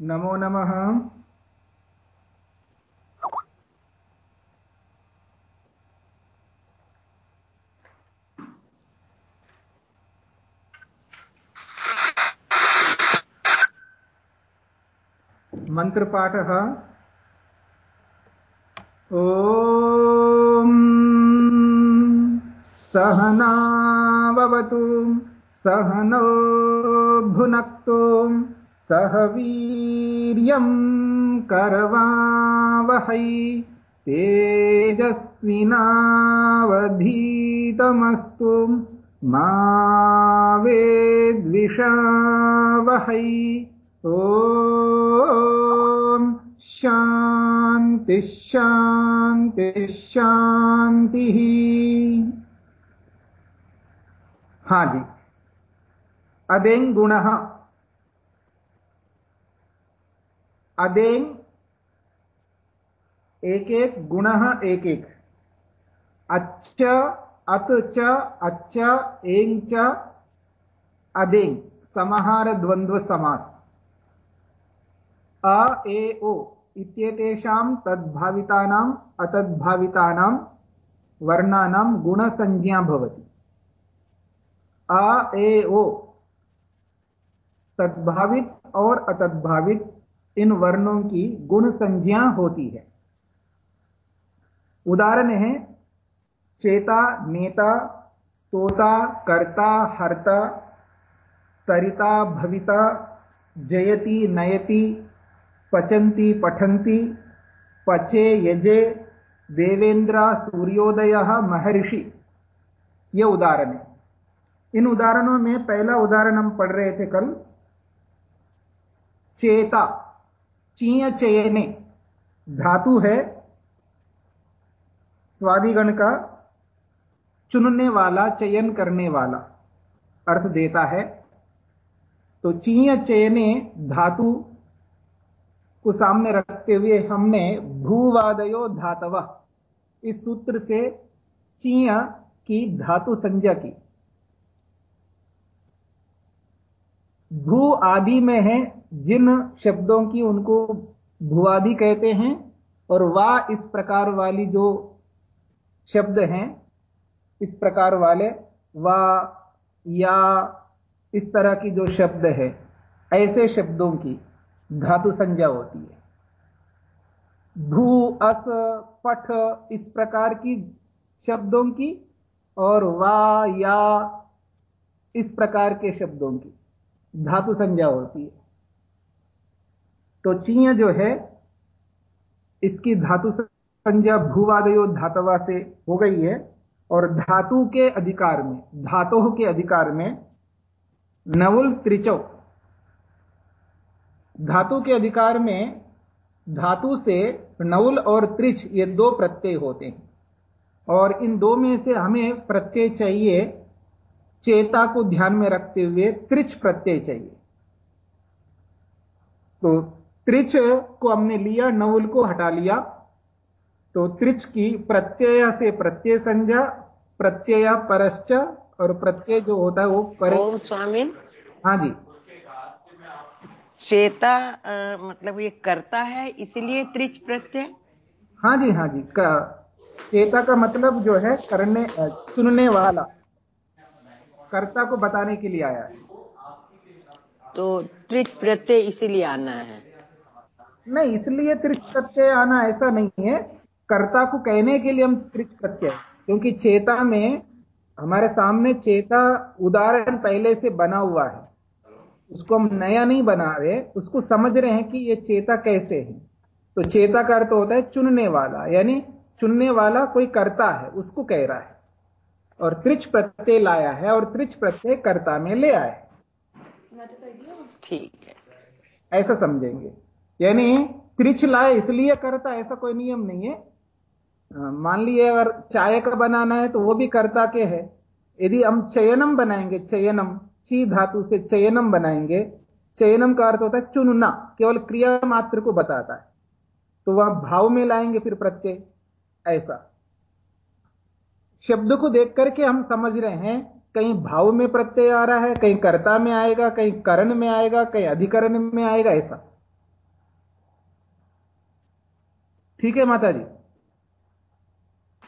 नमो नमः। मन्त्रपाठः। ॐ सहनावतु सहनो भुनक्तु। सह वीर्यं करवावहै तेजस्विनावधीतमस्तु मा वेद्विषावहै। ॐ शान्तिः शान्तिः शान्तिः हाँ जी। अदेंग अदेंग एक एक, गुण एक एक। अच्छ अत च अच्छ एंग च अदेंग समाहार द्वंद्व समास अ, ए, ओ, इत्येतेषां तद्भावितानाम्, अतद्भावितानां वर्णानां गुणसंज्ञा भवति। आ ए, ओ, तद्भावित और अतद्भावित इन वर्णों की गुण संज्ञा होती है। उदाहरण है, चेता, नेता स्तोता कर्ता, हर्ता, तरिता, भविता, जयति, नयति, पचंती, पठंती, पचे, यजे, देवेंद्र, सूर्योदय, महर्षि। ये उदाहरण है। इन उदाहरणों में पहला उदाहरण हम पढ़ रहे थे कल, चेता। चीय चयने। धातु है, स्वादिगण का चुनने वाला, चयन करने वाला। अर्थ देता है। तो चीय चयने धातु को सामने रखते हुए हमने भूवादयो धातव। इस सूत्र से चीय की धातु संज्ञा की। भू आदि में है, जिन शब्दों की उनको भूआदि कहते हैं, और वा इस प्रकार वाली जो शब्द हैं, इस प्रकार वाले, वा, या, इस तरह की जो शब्द है, ऐसे शब्दों की धातु संज्ञा होती है। भू अस, पठ, इस प्रकार की शब्दों की, और वा, या, इस प्रकार के शब्दों की। धातु संज्ञा होती है। तो चीय जो है, इसकी धातु संज्ञा भूवादयो धातवा से हो गई है, और धातु के अधिकार में, धातु के अधिकार में नवुल त्रिचौ, धातु के अधिकार में धातु से नवुल और त्रिच ये दो प्रत्यय होते हैं। और इन दो में से हमें प्रत्यय चाहिए चेता को ध्यान में रखते हुए त्रिच प्रत्यय चाहिए। तो त्रिच को हमने लिया नवुल को हटा लिया। तो त्रिच की प्रत्यय से प्रत्यय संज्ञा प्रत्यय परश्च और प्रत्यय जो होता है वो पर स्वामी। हाँ जी। चेता अ, मतलब ये करता है इसीलिए त्रिच प्रत्यय? हाँ जी हाँ जी। क- चेता का मतलब जो है करने सुनने वाला। कर्ता को बताने के लिए आया है। तो त्रिच प्रत्यय इसीलिए आना है। नहीं इसलिए त्रिच प्रत्यय आना ऐसा नहीं है। कर्ता को कहने के लिए हम त्रिच प्रत्यय क्योंकि चेता में हमारे सामने चेता उदाहरण पहले से बना हुआ है। उसको हम नया नहीं बना रहे उसको समझ रहे हैं कि ये चेता कैसे है। तो चेता का अर्थ होता है चुनने वाला यानी चुनने वाला कोई करता है उसको कह रहा है। और त्रिच प्रत्यय लाया है और त्रिच प्रत्यय कर्ता में ले आए। ठीक है। ऐसा समझेंगे। यानी त्रिच लाए इसलिए करता ऐसा कोई नियम नहीं है। मान लिए अगर चाय का बनाना है तो वो भी कर्ता के है। यदि हम चयनम बनाएँगे चयनम ची धातु से चयनम बनाएँगे चयनम का अर्थ होता है चुनना केवल क्रिया मात्र को बताता है। तो वह भाव में लाएँगे फिर प्रत्यय ऐसा। शब्द को देख करके हम समझ रहे हैं कहीं भाव में प्रत्यय आ रहा है कहीं कर्ता में आएगा कहीं करण में आएगा कहीं अधिकरण में आएगा ऐसा। ठीक है माता जी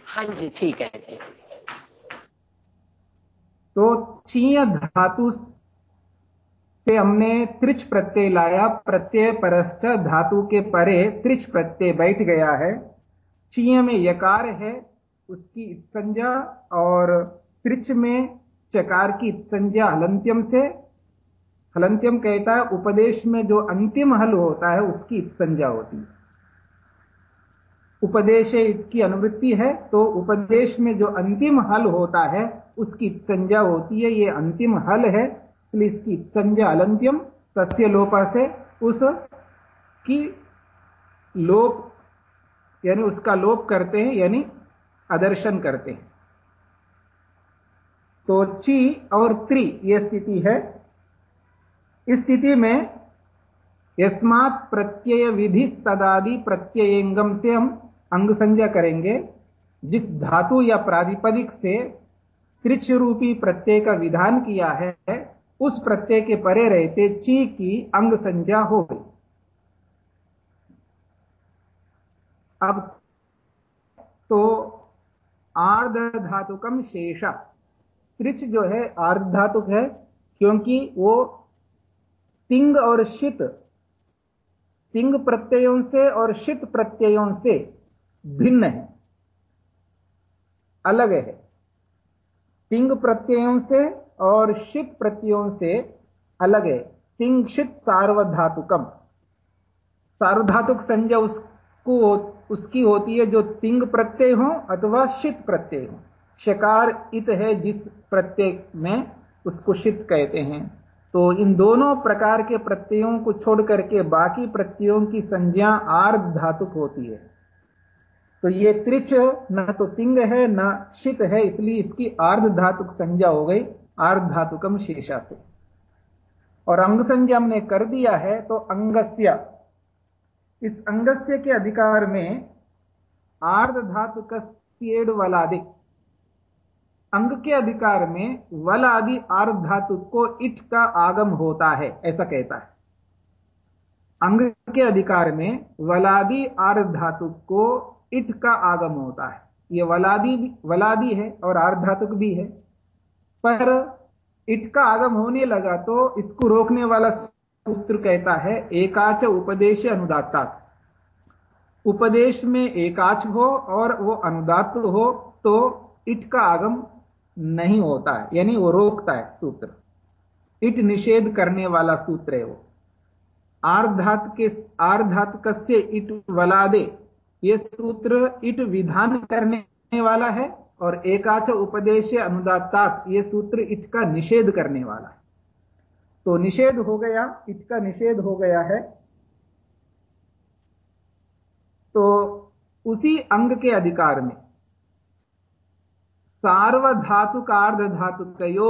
हाँ जी ठीक है जी। तो चीय धातु से हमने त्रिच प्रत्यय लाया प्रत्यय परश्च धातु के परे त्रिच प्रत्यय बैठ गया है। चीय में यकार है उसकी संज्ञा और त्रिच में चकार की संज्ञा हलंत्यम से, हलंत्यम कहता है उपदेश में जो अंतिम हल होता है उसकी संज्ञा होती है। उपदेश की अनुवृत्ति है तो उपदेश में जो अंतिम हल होता है उसकी संज्ञा होती है, ये अंतिम हल है, इसलिए इसकी संज्ञा अलंत्यम तस्य लोपा से उस की लोप, यानी उसका लोप करते हैं, यानी आदर्शन करते हैं। तो ची और त्रि यह स्थिति है। इस स्थिति में यस्मात प्रत्यय विधि तदादि प्रत्ययंगम से हम अंग संज्ञा करेंगे, जिस धातु या प्रातिपदिक से त्रिच रूपी प्रत्यय का विधान किया है, उस प्रत्यय के परे रहते ची की अंग संज्ञा हो। अब तो आर्ध धातुकम शेषा। त्रिच जो है आर्ध धातुक है, क्योंकि वो तिंग और शित, तिंग प्रत्ययों से और शित प्रत्ययों से भिन्न है। अलग है। तिंग प्रत्ययों से और शित प्रत्ययों से अलग है। तिंगशित सार्वधातुकम। सार्वधातुक संज्ञा उसको उसकी होती है जो तिंग प्रत्यय हो अथवा शित प्रत्यय हो। शकार इत है जिस प्रत्यय में उसको शित कहते हैं। तो इन दोनों प्रकार के प्रत्ययों को छोड़ करके बाकी प्रत्ययों की संज्ञा आर्ध धातुक होती है। तो ये त्रिच न तो तिंग है, न शित है, इसलिए इसकी आर्ध धातुक संज्ञा हो गई आर्धातुकम शेषा से और अंग संज्ञा हमने कर दिया है तो अंगस्य। इस अंगस्य के अधिकार में आर्ध धातुक वलादि अंग के अधिकार में वल आदि आर्ध धातु को इट का आगम होता है, ऐसा कहता है। अंग के अधिकार में वलादि आर्ध धातु को इट का आगम होता है। यह वलादी वलादी है और आर्ध धातुक भी है। पर इट का आगम होने लगा तो इसको रोकने वाला सूत्र कहता है, एकाच उपदेश अनुदाता उपदेश में एकाच हो और वो अनुदात हो तो इट का आगम नहीं होता है, यानी वो रोकता है सूत्र। इट निषेध करने वाला सूत्र है वो। आर्धात के, आर्धात कस्य इट वलादे, ये सूत्र इट विधान करने वाला है, और एकाच उपदेश अनुदातात ये सूत्र इट का निषेध करने वाला है। तो निषेध हो गया इट का निषेध हो गया है। तो उसी अंग के अधिकार में सार्वधातुकार्ध धातुकयो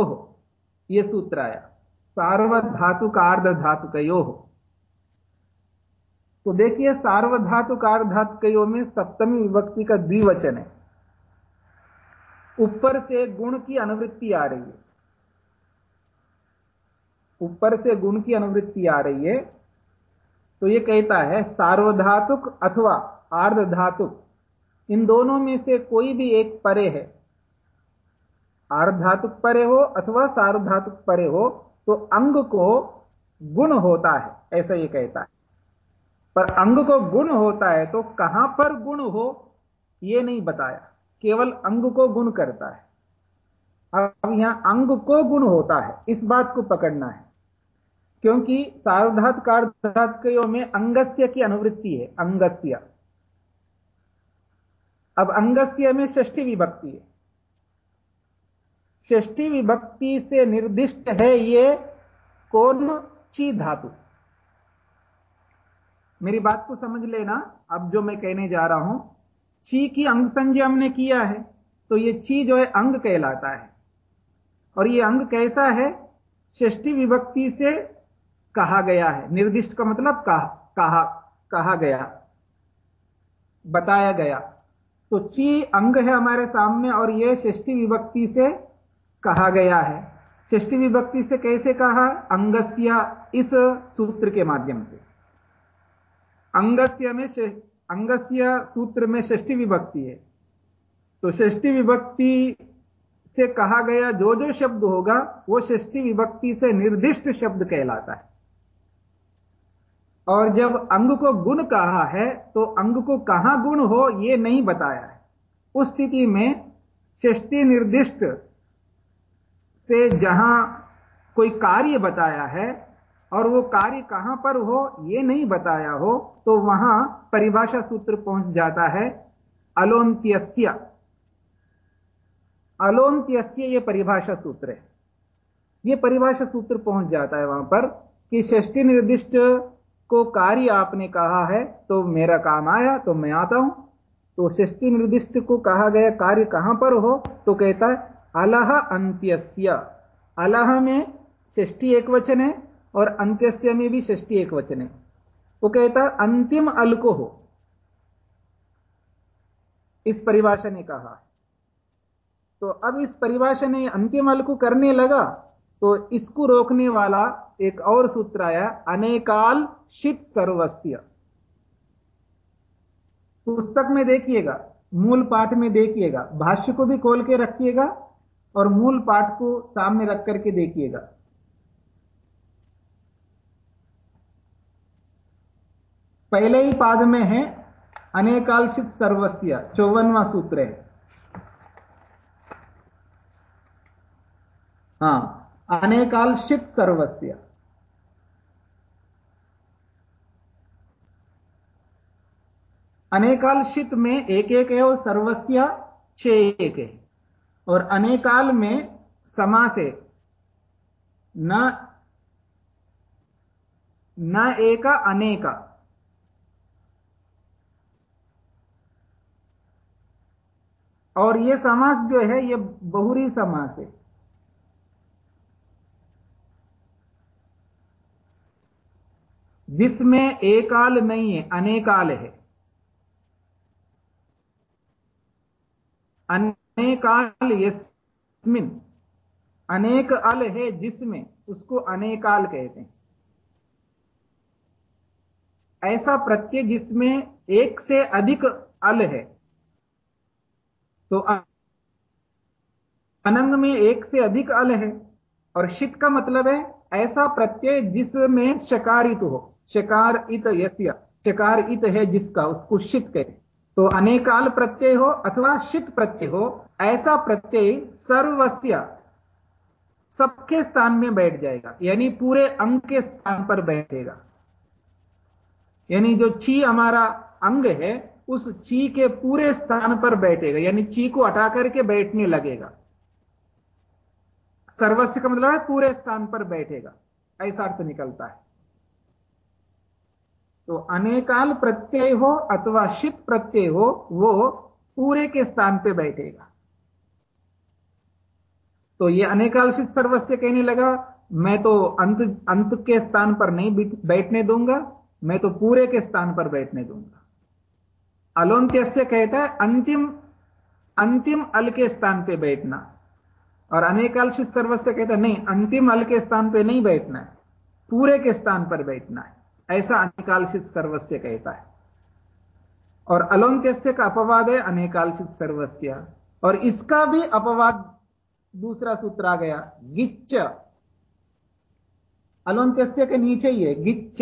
यह सूत्र आया सार्वधातुकार्ध धातुकयो तो देखिए सार्वधातुकार धातुकयो में सप्तमी विभक्ति का द्विवचन है। ऊपर से गुण की अनुवृत्ति आ रही है। ऊपर से गुण की अनुवृत्ति आ रही है तो यह कहता है सार्वधातुक अथवा आर्धधातुक, इन दोनों में से कोई भी एक परे है। आर्धातुक परे हो अथवा सार्वधातुक परे हो तो अंग को गुण होता है, ऐसा यह कहता है। पर अंग को गुण होता है तो कहाँ पर गुण हो यह नहीं बताया। केवल अंग को गुण करता है। अब यहाँ अंग को गुण होता है, इस बात को पकड़ना है। क्योंकि सार्वधात कार्धातकयों में अंगस्य की अनुवृत्ति है, अंगस्य। अब अंगस्य में षष्ठी विभक्ति है। षष्ठी विभक्ति से निर्दिष्ट है ये कौन ची धातु। मेरी बात को समझ लेना। अब जो मैं कहने जा रहा हूँ, ची की अंग संज्ञा हमने किया है तो ये ची जो है अंग कहलाता है। और ये अंग कैसा है? षष्ठी विभक्ति से कहा गया है। निर्दिष्ट का मतलब कहा कहा कहा गया, बताया गया। तो ची अंग है हमारे सामने और यह षष्ठी विभक्ति से कहा गया है। षष्ठी विभक्ति से कैसे कहा? अंगस्य इस सूत्र के माध्यम से। अंगस्य में अंगस्य सूत्र में षष्ठी विभक्ति है। तो षष्ठी विभक्ति से कहा गया जो जो शब्द होगा, वो षष्ठी विभक्ति से निर्दिष्ट शब्द कहलाता है। और जब अंग को गुण कहा है तो अंग को कहाँ गुण हो यह नहीं बताया है। उस स्थिति में षष्टि निर्दिष्ट से जहाँ कोई कार्य बताया है और वो कार्य कहाँ पर हो यह नहीं बताया हो तो वहाँ परिभाषा सूत्र पहुँच जाता है अलोन्त्यस्य। अलोन्त्यस्य यह परिभाषा सूत्र है। यह परिभाषा सूत्र पहुँच जाता है वहाँ पर कि षष्टि निर्दिष्ट को कार्य आपने कहा है तो मेरा काम आया तो मैं आता हूँ। तो षष्टि निर्दिष्ट को कहा गया कार्य कहाँ पर हो? तो कहता है, अलह अंत्यस्य। अलह में षष्टि एक वचन है और अंत्यस्य में भी षष्टि एक वचन है। वो कहता है, अंतिम अल को हो। इस परिभाषा ने कहा। तो अब इस परिभाषा ने अंतिम अल को करने लगा तो इसको रोकने वाला एक और सूत्र आया, अनेकाल शित सर्वस्य। पुस्तक में देखिएगा, मूल पाठ में देखिएगा, भाष्य को भी खोल के रखिएगा और मूल पाठ को सामने रख करके देखिएगा। पहले ही पाद में है अनेकालशित सर्वस्य, चौवनवा सूत्र है। हाँ अनेकालशित सर्वस्य। अनेकालशित में एक एक है और सर्वस्य छह एक है। और अनेकाल में समास है न न एका, अनेका। और यह समास जो है यह बहुरी समास है। जिसमें एकाल नहीं है, अनेकाल है। अनेकाल यस्मिन, अनेक अल है जिसमें, उसको अनेकाल कहते हैं। ऐसा प्रत्यय जिसमें एक से अधिक अल है तो अनंग में एक से अधिक अल है, और शित का मतलब है ऐसा प्रत्यय जिसमें शकारित हो। शकार इत यस्य, शकार इत है जिसका, उसको शित कहे। तो अनेकाल प्रत्यय हो अथवा शित प्रत्यय हो, ऐसा प्रत्यय सर्वस्य सबके स्थान में बैठ जाएगा, यानी पूरे अंग के स्थान पर बैठेगा। यानी जो ची हमारा अंग है, उस ची के पूरे स्थान पर बैठेगा, यानी ची को हटा करके बैठने लगेगा। सर्वस्व का मतलब है पूरे स्थान पर बैठेगा, ऐसा अर्थ निकलता है। तो अनेकाल प्रत्यय हो अथवा शित प्रत्यय हो वो पूरे के स्थान पे बैठेगा। तो ये अनेकाल शित सर्वस्य कहने लगा, मैं तो अंत अंत के स्थान पर नहीं बैठने दूँगा, मैं तो पूरे के स्थान पर बैठने दूँगा। अलोन्त्य कहता है, अंतिम अंतिम अल के स्थान पे बैठना। और अनेकाल शित सर्वस्व कहता है, नहीं, अंतिम अल के स्थान पे नहीं बैठना है, पूरे के स्थान पर बैठना है। ऐसा अनेकालशित सर्वस्व कहता है। और अलोन्त्यस्य का अपवाद है अनेकालशित सर्वस्व और इसका भी अपवाद दूसरा सूत्र आ गया गिच्च अलोन्त्यस्य के नीचे ही है गिच्च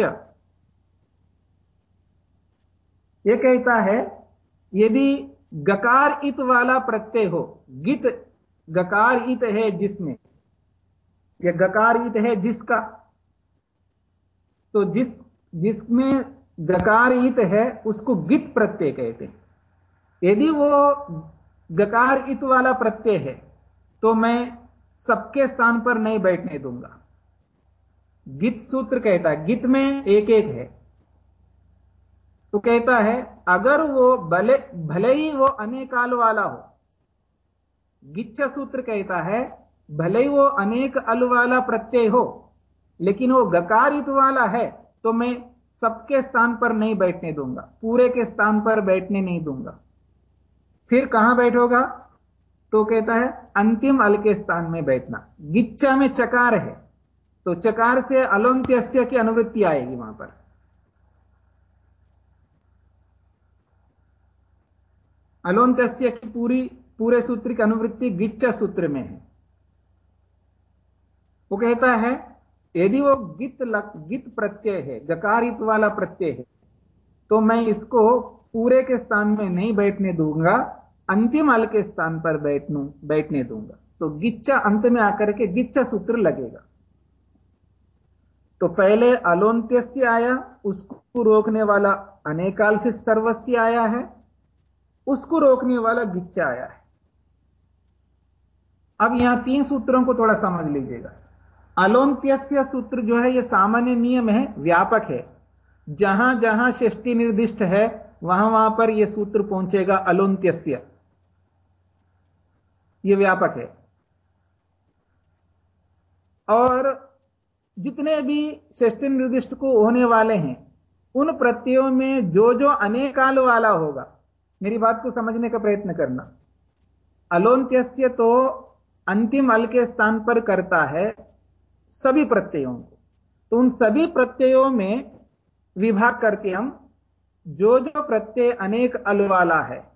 यह कहता है, यदि गकार इत वाला प्रत्यय हो, गित गकार इत है जिसमें यह गकार इत है जिसका तो जिस जिसमें गकार इत है, उसको गित प्रत्यय कहते हैं। यदि वो गकार इत वाला प्रत्यय है तो मैं सबके स्थान पर नहीं बैठने दूँगा। गित सूत्र कहता है, गित में एक एक है। तो कहता है, अगर वो भले भले ही वो अनेकाल वाला हो, गिच्छ सूत्र कहता है, भले ही वो अनेक अल वाला प्रत्यय हो, लेकिन वो गकारित वाला है तो मैं सबके स्थान पर नहीं बैठने दूँगा। पूरे के स्थान पर बैठने नहीं दूँगा। फिर कहाँ बैठोगा? तो कहता है, अंतिम अल के स्थान में बैठना। गिच्चा में चकार है तो चकार से अलोन्त्यस्य की अनुवृत्ति आएगी वहाँ पर। अलोन्त्य की पूरी, पूरे सूत्र की अनुवृत्ति गिच्च सूत्र में है। वो कहता है यदि वो गित लक, गित प्रत्यय है गकारित वाला प्रत्यय है तो मैं इसको पूरे के स्थान में नहीं बैठने दूँगा अंतिम अल के स्थान पर बैठनू बैठने दूँगा। तो गिच्चा अंत में आकर के गिच्चा सूत्र लगेगा। तो पहले अलोन्त्य आया उसको रोकने वाला अनेकाल से सर्वस्य आया है उसको रोकने वाला गिच्चा आया है। अब यहाँ तीन सूत्रों को थोड़ा समझ लीजिएगा। अलोन्त्य सूत्र जो है यह सामान्य नियम है, व्यापक है। जहाँ जहाँ षष्टि निर्दिष्ट है, वहाँ वहाँ पर यह सूत्र पहुंचेगा अलोन्त्य यह व्यापक है। और जितने भी षष्टि निर्दिष्ट को होने वाले हैं, उन प्रत्ययों में जो जो अनेकाल वाला होगा, मेरी बात को समझने का प्रयत्न करना। अलोन्त्य तो अंतिम अल के स्थान पर करता है सभी प्रत्ययों को। तो उन सभी प्रत्ययों में विभाग करके हम जो जो प्रत्यय अनेक अल वाला है,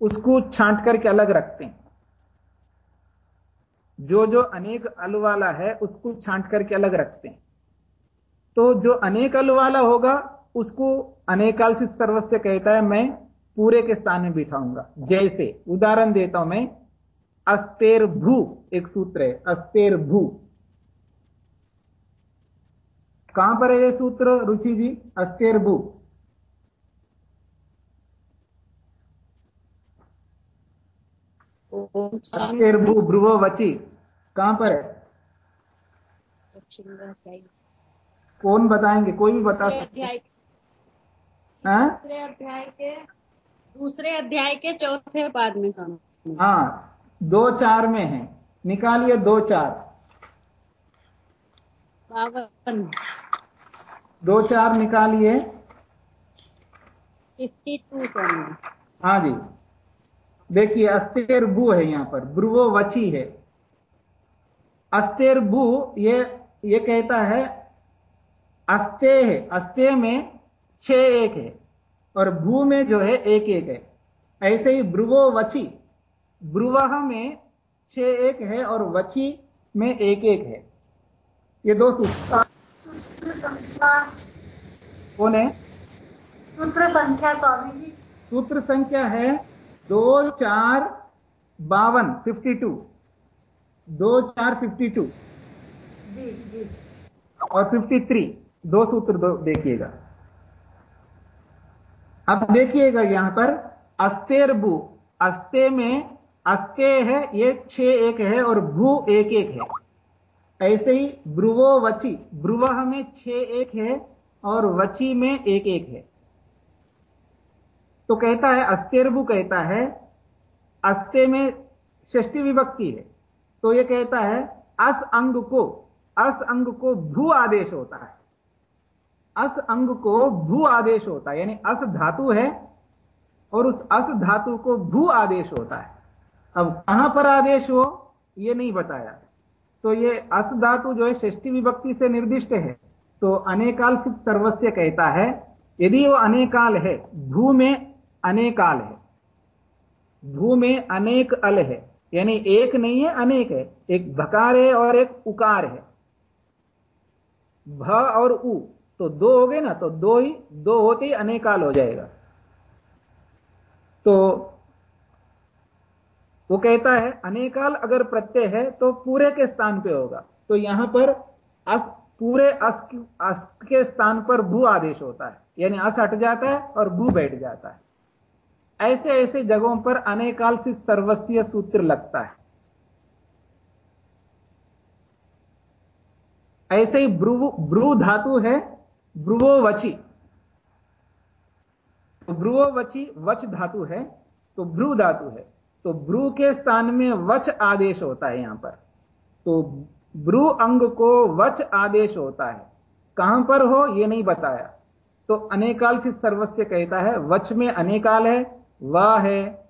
उसको छांट करके अलग रखते हैं। जो जो अनेक अल वाला है, उसको छांट करके अलग रखते हैं। तो जो अनेक अल वाला होगा, उसको अनेकाल से सर्वस्व कहता है, मैं पूरे के स्थान में बिठाऊँगा। जैसे, उदाहरण देता हूँ मैं, अस्तेर भू, एक सूत्र है, अस्तेर भू। कहाँ पर है ये सूत्र रुचि जी अस्तेर भू अस्तेर भू भ्रुवो वची कहाँ पर है कौन बताएँगे? कोई भी बता सकते हाँ? दूसरे अध्याय के दूसरे अध्याय के चौथे पाद में हाँ दो चार में है। निकालिए दो चार। बावन। दो चार निकालिए। फिफ्टी टू हाँ जी। देखिए अस्तेर बु है यहाँ पर। ब्रुवो वची है। अस्तेर बु ये ये कहता है अस्ते है। अस्ते में छ एक है और भू में जो है एक एक है। ऐसे ही ब्रुवो वची। ब्रुवह में छ एक है और वची में एक एक है। ये दो सूत्र कौन है? सूत्र संख्या स्वामी जी। सूत्र संख्या है दो चार बावन फिफ्टी टू दो चार फिफ्टी टू और फिफ्टी थ्री दो सूत्र दो देखिएगा। अब देखिएगा यहाँ पर अस्तेर बु अस्ते में अस्ते है ये छ एक है और भू एक एक है। ऐसे ही ब्रुवो वची ब्रुवह में छ एक है और वची में एक एक है। तो कहता है, अस्तेरबु कहता है, अस्ते में षष्टि विभक्ति है। तो यह कहता है, अस अंग को, अस अंग को भू आदेश होता है। अस अंग को भू आदेश होता है, यानी अस धातु है और उस अस धातु को भू आदेश होता है। अब कहाँ पर आदेश हो यह नहीं बताया। तो ये अस धातु जो है षष्टि विभक्ति से निर्दिष्ट है। तो अनेकाल सिद्ध सर्वस्व कहता है, यदि वो अनेकाल है भू में अनेकाल है। भू में अनेक अल है, यानी एक नहीं है, अनेक है। एक भकार है और एक उकार है। भ और उ तो दो हो गए ना तो दो ही, दो होते ही अनेकाल हो जाएगा। तो वो कहता है अनेकाल अगर प्रत्यय है तो पूरे के स्थान पे होगा। तो यहाँ पर अस पूरे अस, अस के स्थान पर भू आदेश होता है। यानी अस हट जाता है और भू बैठ जाता है। ऐसे ऐसे जगहों पर अनेकाल से सर्वस्व सूत्र लगता है। ऐसे ही ब्रु धातु है ब्रुवो वची। तो ब्रुवो वची वच धातु है तो ब्रू धातु है। तो ब्रू के स्थान में वच आदेश होता है यहाँ पर। तो ब्रू अंग को वच आदेश होता है। कहाँ पर हो यह नहीं बताया। तो अनेकाल से सर्वस्व कहता है, वच में अनेकाल है, व है,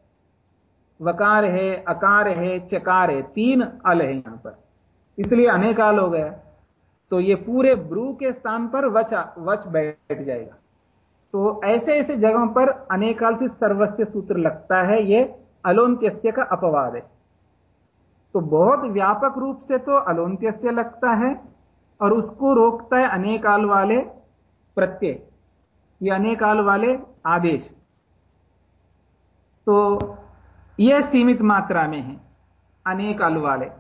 वकार है, अकार है, चकार है, तीन अल है यहाँ पर। इसलिए अनेकाल हो गया। तो ये पूरे ब्रू के स्थान पर वच वच बैठ जाएगा। तो ऐसे ऐसे जगहों पर अनेकाल से सर्वस्व सूत्र लगता है ये। अलोन्त्यस्य का अपवाद। है तो बहुत व्यापक रूप से तो अलोन्त्यस्य लगता है और उसको रोकता है अनेकाल वाले प्रत्यय, ये अनेकाल वाले आदेश। तो यह सीमित मात्रा में है, अनेकाल वाले।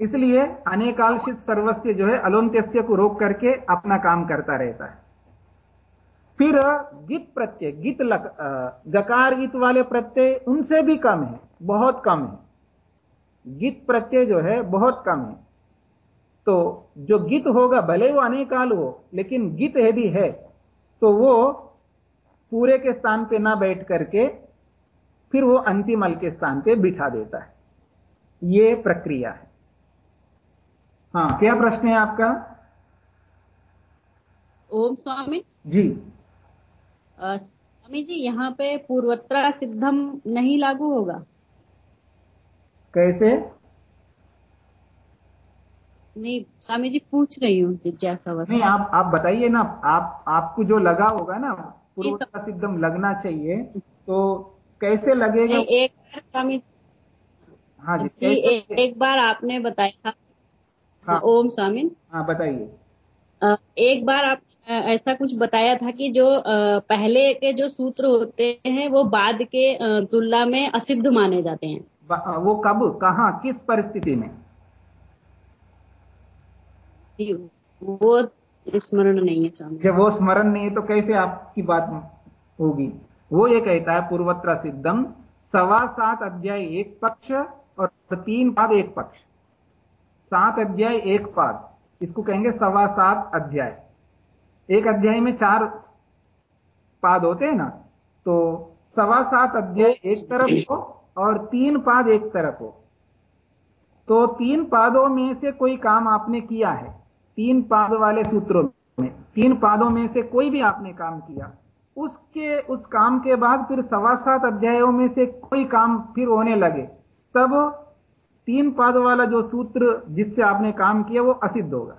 इसलिए अनेकालशित सर्वस्व जो है अलोन्त्यस्य को रोक करके अपना काम करता रहता है। फिर गित प्रत्यय गित लक गकार गित वाले प्रत्यय उनसे भी कम है बहुत कम है। गित प्रत्यय जो है बहुत कम है। तो जो गित होगा भले वो अनेकाल हो लेकिन गित यदि है तो वो पूरे के स्थान पे ना बैठ करके फिर वो अंतिम अल के स्थान पे बिठा देता है। ये प्रक्रिया है। हाँ क्या प्रश्न है आपका? ओम स्वामी। जी। स्वामी जी यहाँ पे पूर्वत्रा सिद्धम नहीं लागू होगा। कैसे? नहीं स्वामी जी पूछ रही हूँ जिज्ञासा नहीं आप आप बताइए ना आप आपको जो लगा होगा ना पूर्वत्रा सिद्धम लगना चाहिए तो कैसे लगेगा? एक बार स्वामी जी। हाँ जी, जी ए, एक बार आपने बताया था हाँ, ओम स्वामी। हाँ बताइए। एक बार आप ऐसा कुछ बताया था कि जो पहले के जो सूत्र होते हैं वो बाद के तुलना में असिद्ध माने जाते हैं। वो कब कहा किस परिस्थिति में? वो स्मरण नहीं है स्वामी जब वो स्मरण नहीं है तो कैसे आपकी बात होगी? वो ये कहता है पूर्वत्र सिद्धम सवा सात अध्याय एक पक्ष और तीन पाद एक पक्ष। सात अध्याय एक पाद इसको कहेंगे सवा सात अध्याय। एक अध्याय में चार पाद होते हैं ना तो सवा सात अध्याय एक तरफ़ हो और तीन पाद एक तरफ़ हो। तो तीन पादों में से कोई काम आपने किया है? तीन पाद वाले सूत्रों में, तीन पादों में से कोई भी आपने काम किया, उसके, उस काम के बाद फिर सवा सात अध्यायों में से कोई काम फिर होने लगे, तब तीन पाद वाला जो सूत्र जिससे आपने काम किया वो असिद्ध होगा।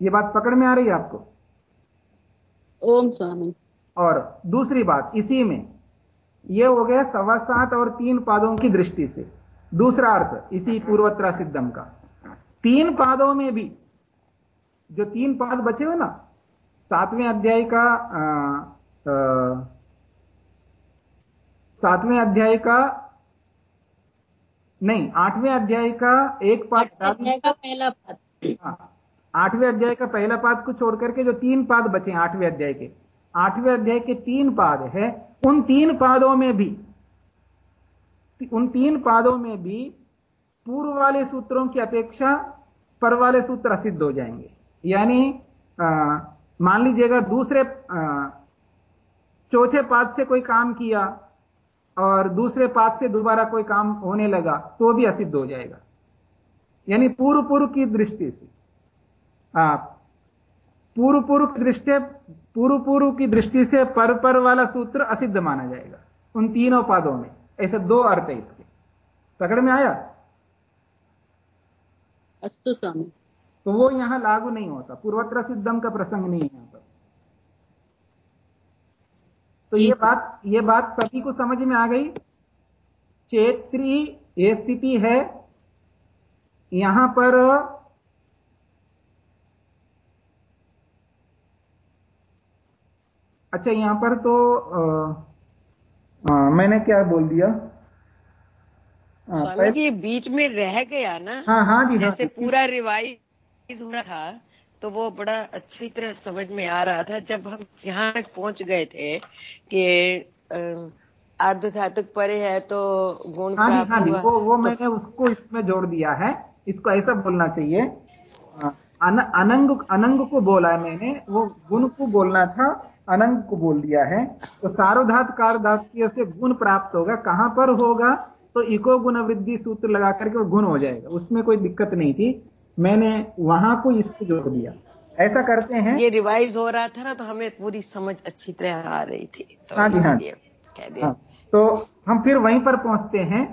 ये बात पकड़ में आ रही है आपको? ओम स्वामी। और दूसरी बात इसी में यह हो गया सवा सात और तीन पादों की दृष्टि से। दूसरा अर्थ इसी पूर्वत्रा सिद्धम का। तीन पादों में भी जो तीन पाद बचे हो ना सातवें अध्याय का सातवें अध्याय का नहीं आठवें अध्याय का एक पाद पहला पाद। हाँ, आठवें अध्याय का पहला पाद को छोड़ करके जो तीन पाद बचे आठवें अध्याय के, आठवें अध्याय के तीन पाद है। उन तीन पादों में भी, उन तीन पादों में भी पूर्व वाले सूत्रों की अपेक्षा पर वाले सूत्र असिद्ध हो जाएँगे। यानी मान लीजिएगा दूसरे चौथे पाद से कोई काम किया और दूसरे पाद से दोबारा कोई काम होने लगा तो भी असिद्ध हो जाएगा। यानी पूर्व पूर्व की दृष्टि से। पूर्व पूर्व की दृष्टि पूर्व पूर्व की दृष्टि से पर पर वाला सूत्र असिद्ध माना जाएगा उन तीनों पादों में। ऐसे दो अर्थ है इसके। पकड़ में आया? अस्तु स्वामी। तो वो यहाँ लागू नहीं होता। पूर्वत्र सिद्धम का प्रसंग नहीं है यहाँ पर। तो ये बात ये बात सभी को समझ में आ गई? चेत्री ये स्थिति है यहाँ पर अच्छा यहाँ पर तो आ, आ, मैंने क्या बोल दिया? ये बीच में रह गया ना हाँ हाँ जी जैसे हाँ, पूरा रिवाइज होना था तो वो बड़ा अच्छी तरह समझ में आ रहा था जब हम यहाँ तक पहुँच गए थे कि अर्ध परे है तो गुण हाँ जी हाँ जी वो वो तो, मैंने उसको इसमें जोड़ दिया है इसको ऐसा बोलना चाहिए। अन, अनंग अनंग को बोला है मैंने वो गुण को बोलना था अनंग को बोल दिया है। तो सारोधात कारधात से गुण प्राप्त होगा। कहाँ पर होगा? तो इको गुण वृद्धि सूत्र लगा करके वो गुण हो जाएगा। उसमें कोई दिक्कत नहीं थी। मैंने वहाँ को इसको जोड़ दिया। ऐसा करते हैं। ये रिवाइज हो रहा था ना तो हमें पूरी समझ अच्छी तरह आ रही थी। तो हाँ जी हाँ कह दिया। हाँ, तो हम फिर वहीं पर पहुँचते हैं।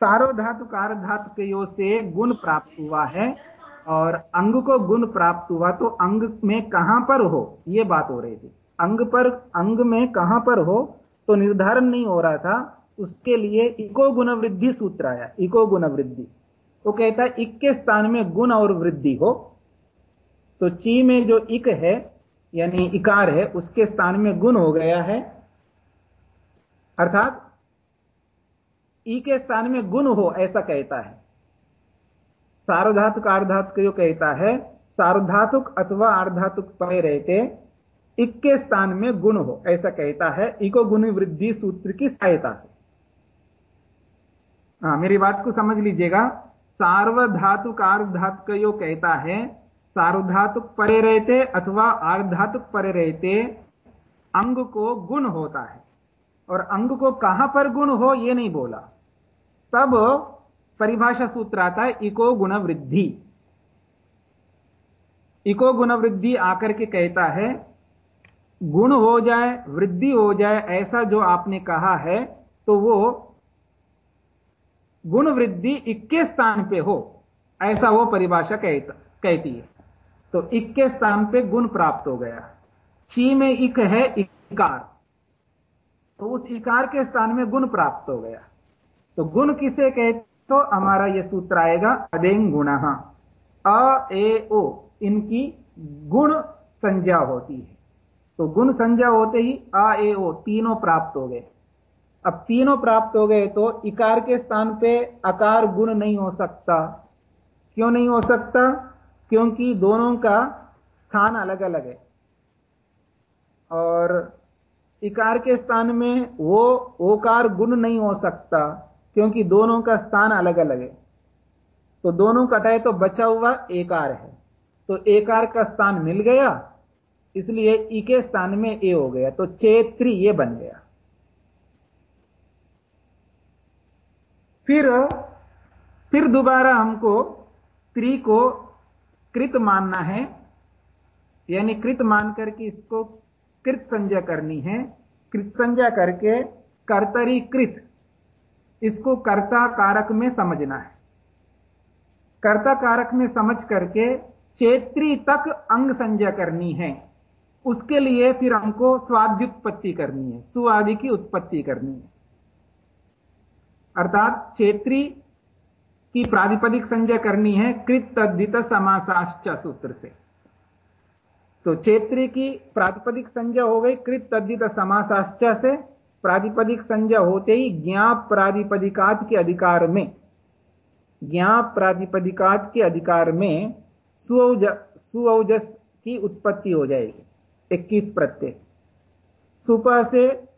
सारो धातु कार धातु के से गुण प्राप्त हुआ है और अंग को गुण प्राप्त हुआ। तो अंग में कहाँ पर हो? यह बात हो रही थी। अंग पर, अंग में कहाँ पर हो तो निर्धारण नहीं हो रहा था। उसके लिए इको गुण वृद्धि सूत्र आया, इको गुण वृद्धि। वो कहता है, इक के स्थान में गुण और वृद्धि हो तो ची में जो इक है, यानी इकार है, उसके स्थान में गुण हो गया है। अर्थात, ई के स्थान में गुण हो, ऐसा कहता है। सार्वधातुक, आर्धातुक जो कहता है, सार्वधातुक अथवा आर्धातुक पड़े रहते इक के स्थान में गुण हो, ऐसा कहता है इको गुण वृद्धि सूत्र की सहायता से। हाँ मेरी बात को समझ लीजिएगा। सार्वधातुक आर्धातुक जो कहता है, सार्वधातुक परे रहते अथवा आर्धातुक परे रहते, अंग को गुण होता है। और अंग को कहाँ पर गुण हो यह नहीं बोला। तब परिभाषा सूत्र आता है इको गुण वृद्धि। इको गुण वृद्धि आकर के कहता है गुण हो जाए, वृद्धि हो जाए, ऐसा जो आपने कहा है तो वो गुण वृद्धि इक्के स्थान पे हो, ऐसा वो परिभाषा कहता, कहती है। तो इक्के स्थान पे गुण प्राप्त हो गया। ची में इक है इकार। तो उस इकार के स्थान में गुण प्राप्त हो गया। तो गुण किसे कहते तो हमारा यह सूत्र आएगा, अदेंग गुण। अ, ए, ओ, इनकी गुण संज्ञा होती है। तो गुण संज्ञा होते ही आ, ए, ओ, तीनों प्राप्त हो गए। अब तीनों प्राप्त हो गए तो इकार के स्थान पे आकार गुण नहीं हो सकता। क्यों नहीं हो सकता? क्योंकि दोनों का स्थान अलग अलग है। और इकार के स्थान में वो ओकार गुण नहीं हो सकता, क्योंकि दोनों का स्थान अलग अलग है। तो दोनों कटाए तो बचा हुआ एकार है। तो एकार का स्थान मिल गया इसलिए ई के स्थान में ए हो गया तो चेत्री ये बन गया। फिर फिर दोबारा हमको त्री को कृत मानना है, यानी कृत मान करके इसको कृत संज्ञा करनी है। कृत संज्ञा करके कर्तरी कृत, इसको कर्ता कारक में समझना है। कर्ता कारक में समझ करके चेत्री तक अंग संज्ञा करनी है। उसके लिए फिर हमको स्वाद्युत्पत्ति करनी है, सुआदि की उत्पत्ति करनी है। अर्थात चेत्री की प्रातिपदिक संजय करनी है कृत तद्धित समासाश्च सूत्र से। तो चेत्री की प्रातिपदिक संजय हो गई कृत तद्धित समासाश्च से, प्रातिपदिक संजय होते ही ज्ञाप प्रातिपदिकात के अधिकार में, ज्ञाप प्रातिपदिकात के अधिकार में सुअजस की उत्पत्ति हो जाएगी। 21 प्रत्यय। सुपह से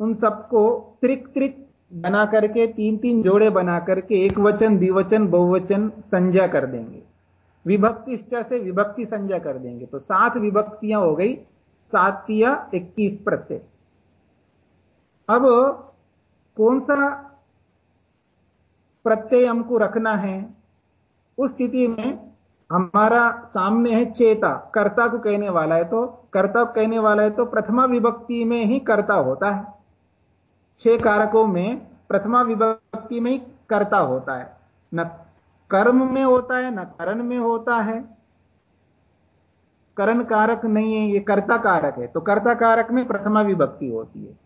उन सबको त्रिक त्रिक बना करके तीन तीन जोड़े बना करके, एक वचन, द्विवचन, बहुवचन संज्ञा कर देंगे। विभक्ति से विभक्ति संज्ञा कर देंगे। तो सात विभक्तियाँ हो गई सातिया इक्कीस प्रत्यय। अब कौन सा प्रत्यय हमको रखना है? उस स्थिति में हमारा सामने है चेता, कर्ता को कहने वाला है तो कर्ता को कहने वाला है तो प्रथमा विभक्ति में ही कर्ता होता है। छह कारकों में प्रथमा विभक्ति में ही कर्ता होता है। न कर्म में होता है, न करण में होता है। करण कारक नहीं है, ये कर्ता कारक है। तो कर्ता कारक में प्रथमा विभक्ति होती है।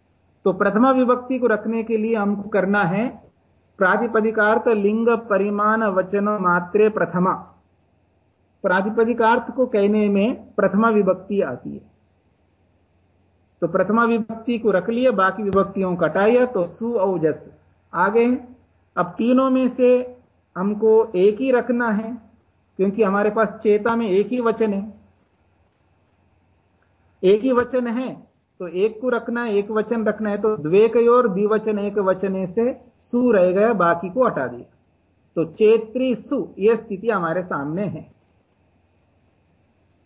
तो प्रथमा विभक्ति को रखने के लिए हमको करना है प्रातिपदिकार्थ लिंग परिमाण वचन मात्रे प्रथमा। प्रातिपदिकार्थ को कहने में प्रथमा विभक्ति आती है। तो प्रथमा विभक्ति को रख लिया, बाकी विभक्तियों को हटाया तो सु और जस। आगे अब तीनों में से हमको एक ही रखना है, क्योंकि हमारे पास चेता में एक ही वचन है। एक ही वचन है तो एक को रखना है, एक वचन रखना है तो द्वेक और द्विवचन एक वचन से सु रह गया, बाकी को हटा दिया। तो चेत्री सु यह स्थिति हमारे सामने है।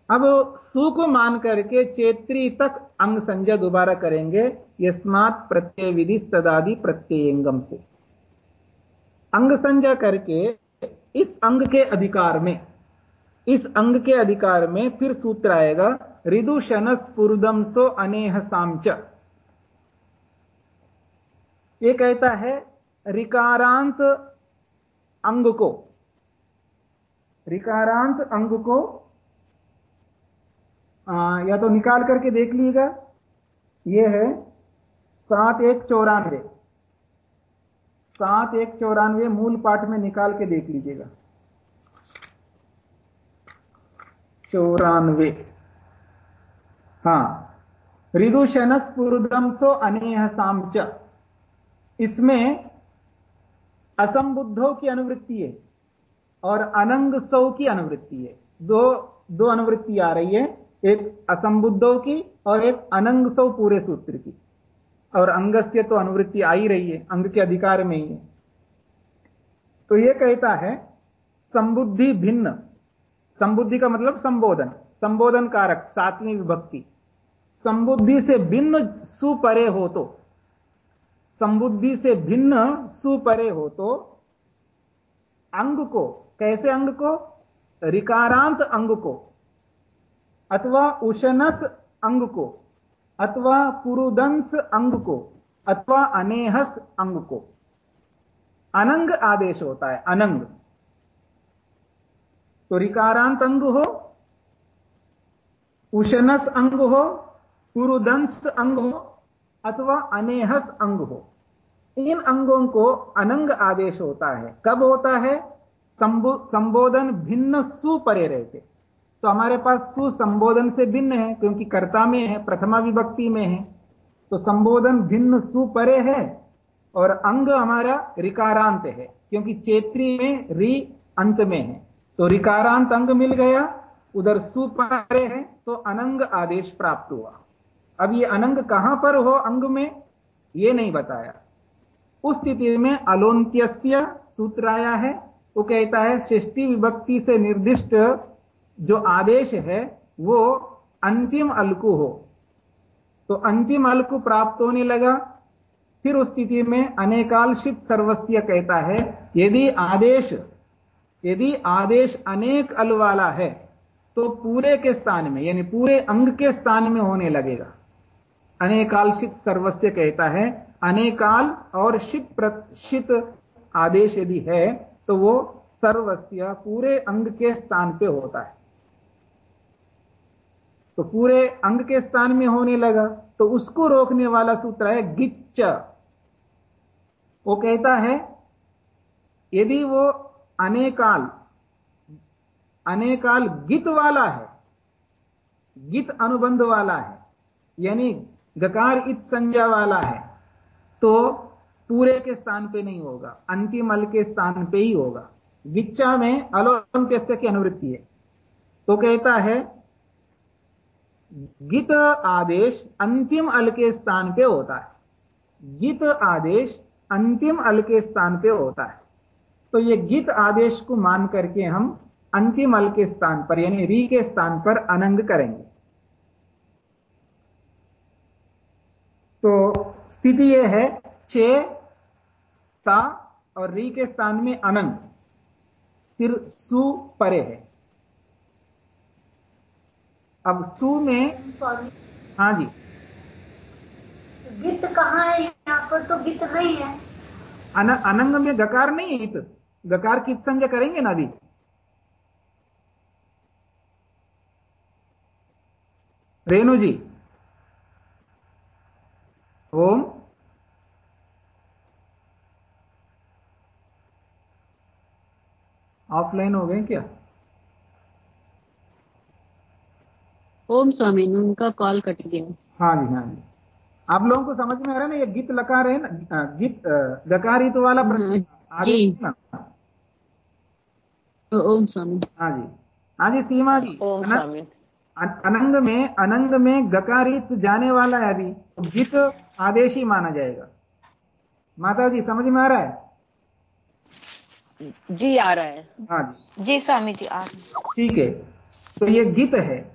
अब सु को मान करके चेत्री तक अंग संजय दोबारा करेंगे, यस्मात प्रत्यय विधि तदादि प्रत्ययंगम से। अंग संजय करके इस अंग के अधिकार में, इस अंग के अधिकार में फिर सूत्र आएगा रिदुशन स्पुरदम सो अनेह सामच ये कहता है, रिकारांत अंग को, रिकारांत अंग को आ, या तो निकाल करके देख लीजिएगा। ये है सात एक चौरानवे। सात एक चौरानवे मूल पाठ में निकाल के देख लीजिएगा। चौरानवे। हाँ। ऋदुशनस पुरुदमसो अनेह सामच इसमें असंबुद्धों की अनुवृत्ति है और अनंग सौ की अनुवृत्ति है। दो दो अनुवृत्ति आ रही है। एक असंबुद्धों की और एक अनंग सौ पूरे सूत्र की। और अंगस्य तो अनुवृत्ति आ ही रही है, अंग के अधिकार में ही है। तो यह कहता है, संबुद्धि भिन्न। संबुद्धि का मतलब संबोधन संबोधन कारक सातवीं विभक्ति। संबुद्धि से भिन्न सुपरे हो तो संबुद्धि से भिन्न सुपरे हो तो अंग को, कैसे अंग को? रिकारांत अंग को। अथवा उशनस अंग को अथवा पुरुदंस अंग को अथवा अनेहस अंग को अनंग आदेश होता है, अनंग। तो रिकारांत अंग हो, उशनस अंग हो, पुरुदंस अंग हो, अथवा अनेहस अंग हो। इन अंगों को अनंग आदेश होता है। कब होता है? संबोधन भिन्न सुपरे रहते। तो हमारे पास सुसंबोधन से भिन्न है, क्योंकि कर्ता में है, प्रथमा विभक्ति में है। तो संबोधन भिन्न सुपरे है और अंग हमारा रिकारांत है, क्योंकि चेत्री में रि अंत में है। तो रिकारांत अंग मिल गया, उधर सुपरे है तो अनंग आदेश प्राप्त हुआ। अब ये अनंग कहाँ पर हो अंग में, ये नहीं बताया। उस स्थिति में अलोन्त्यस्य सूत्र आया है, वो कहता है, सृष्टि विभक्ति से निर्दिष्ट जो आदेश है, वो अंतिम अलकु हो। तो अंतिम अलकु प्राप्त होने लगा। फिर उस स्थिति में अनेकालशित सर्वस्य कहता है, यदि आदेश यदि आदेश अनेक अल वाला है तो पूरे के स्थान में, यानी पूरे अंग के स्थान में होने लगेगा। अनेकालशित सर्वस्य कहता है, अनेकाल और शित प्रशित आदेश यदि है तो वो सर्वस्व पूरे अंग के स्थान पे होता है। तो पूरे अंग के स्थान में होने लगा। तो उसको रोकने वाला सूत्र है गिच्च वो कहता है, यदि वो अनेकाल अनेकाल गित वाला है, गित अनुबंध वाला है, यानी गकार इत संज्ञा वाला है तो पूरे के स्थान पे नहीं होगा, अंतिम अल के स्थान पे ही होगा। गिच्चा में अलोन्त्यस्य की अनुवृत्ति है। तो कहता है गित आदेश अंतिम अल के स्थान पे होता है। गित आदेश अंतिम अल के स्थान पे होता है। तो ये गित आदेश को मान करके हम अंतिम अल के स्थान पर, यानी री के स्थान पर अनंग करेंगे। तो स्थिति यह है, चे, ता और री के स्थान में अनंग। फिर सु परे है। अब सु में हाँ जी। गित कहाँ है यहाँ पर? तो गित नहीं है। अन, अनंग में गकार नहीं है इत। गकार कित संजय करेंगे ना अभी? रेणु जी। ओम। ऑफलाइन हो गए क्या? ओम स्वामी उनका कॉल कट गया। हाँ जी हाँ जी। आप लोगों को समझ में आ रहा है ना ये गीत लकार है ना गीत गकारित वाला हाँ, जी। ओम स्वामी। हाँ जी। हाँ जी सीमा जी। अनंग में अनंग में गकारित जाने वाला है अभी। तो गीत आदेश ही माना जाएगा। माता जी समझ में आ रहा है? जी आ रहा है। हाँ जी। जी स्वामी जी आ रहे हैं। ठीक है। तो ये गीत है।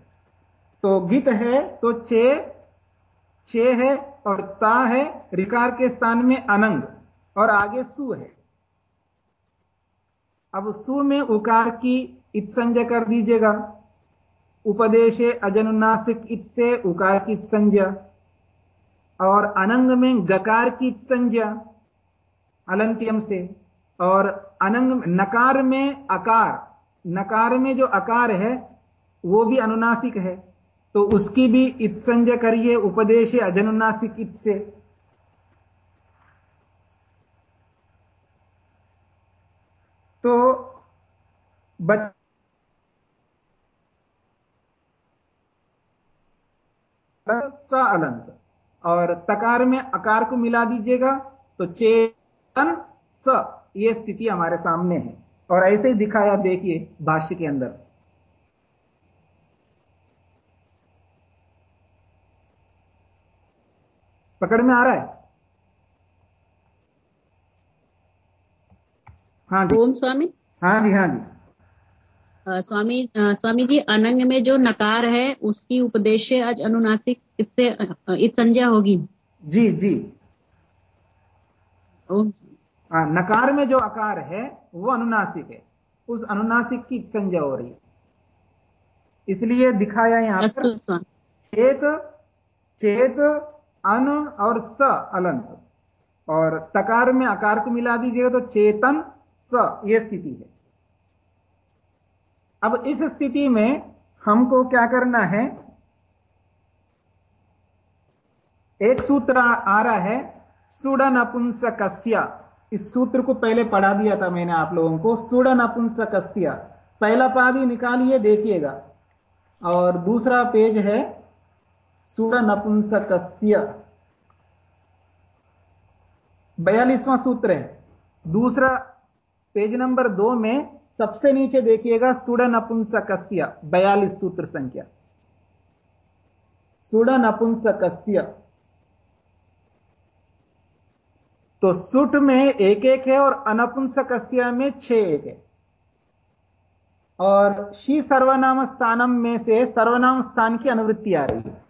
तो गीत है तो चे चे है और ता है, रिकार के स्थान में अनंग और आगे सु है। अब सु में उकार की इत संजय कर दीजिएगा। उपदेशे अजनुनासिक इत से उकार की संज्ञा और अनंग में गकार की संज्ञा, अलंत्यम से और अनंग, नकार में अकार, नकार में जो अकार है, वो भी अनुनासिक है। तो उसकी भी इत संजय करिए, उपदेश अजनुनासिक इत से तो बच स अलंत और तकार में अकार को मिला दीजिएगा तो चेतन स, ये स्थिति हमारे सामने है। और ऐसे ही दिखाया, देखिए, भाष्य के अंदर। पकड़ में आ रहा है? हाँ जी। ओम स्वामी। हाँ जी हाँ जी। अ, स्वामी अ, स्वामी जी अनंग में जो नकार है उसकी उपदेश आज अनुनासिक इससे अ, संज्ञा होगी। जी जी। ओम हाँ नकार में जो आकार है वो अनुनासिक है। उस अनुनासिक की संज्ञा हो रही है। इसलिए दिखाया यहाँ पर चेत चेत अन और स अलंत। और तकार में आकार को मिला दीजिएगा तो चेतन स, ये स्थिति है। अब इस स्थिति में हमको क्या करना है? एक सूत्र आ आ रहा है सुडन अपुंसकस्य इस सूत्र को पहले पढ़ा दिया था मैंने आप लोगों को सुडन अपुंसकस्य पहला पादी निकालिए, देखिएगा। और दूसरा पेज है सुडन अपुंसकस्य बयालीसवां सूत्र है। दूसरा पेज नंबर दो में सबसे नीचे देखिएगा सुडन अपुंसकस्य बयालीस सूत्र संख्या। सुडन तो सुट में एक एक है और अनपुंसकस्य में छह एक है। और शी सर्वनाम स्थानम में से सर्वनाम स्थान की अनुवृत्ति आ रही है।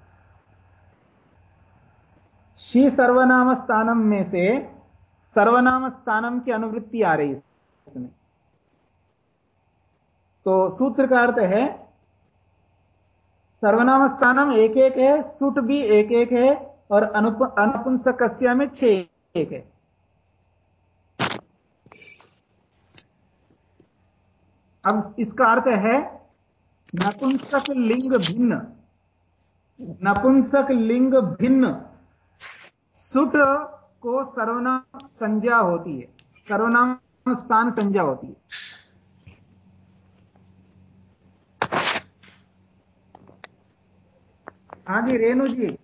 शी सर्वनाम स्थानम में से सर्वनाम स्थानम की अनुवृत्ति आ रही इसमें। तो सूत्र का अर्थ है सर्वनाम स्थानम एक एक है, सुट भी एक एक है, और अनुप, अनपुंसकस्य में छह एक है। अब इसका अर्थ है, नपुंसक लिंग भिन्न। नपुंसक लिंग भिन्न सुट को सर्वनाम संज्ञा होती है। सर्वनाम स्थान संज्ञा होती है। हाँ जी रेणु जी।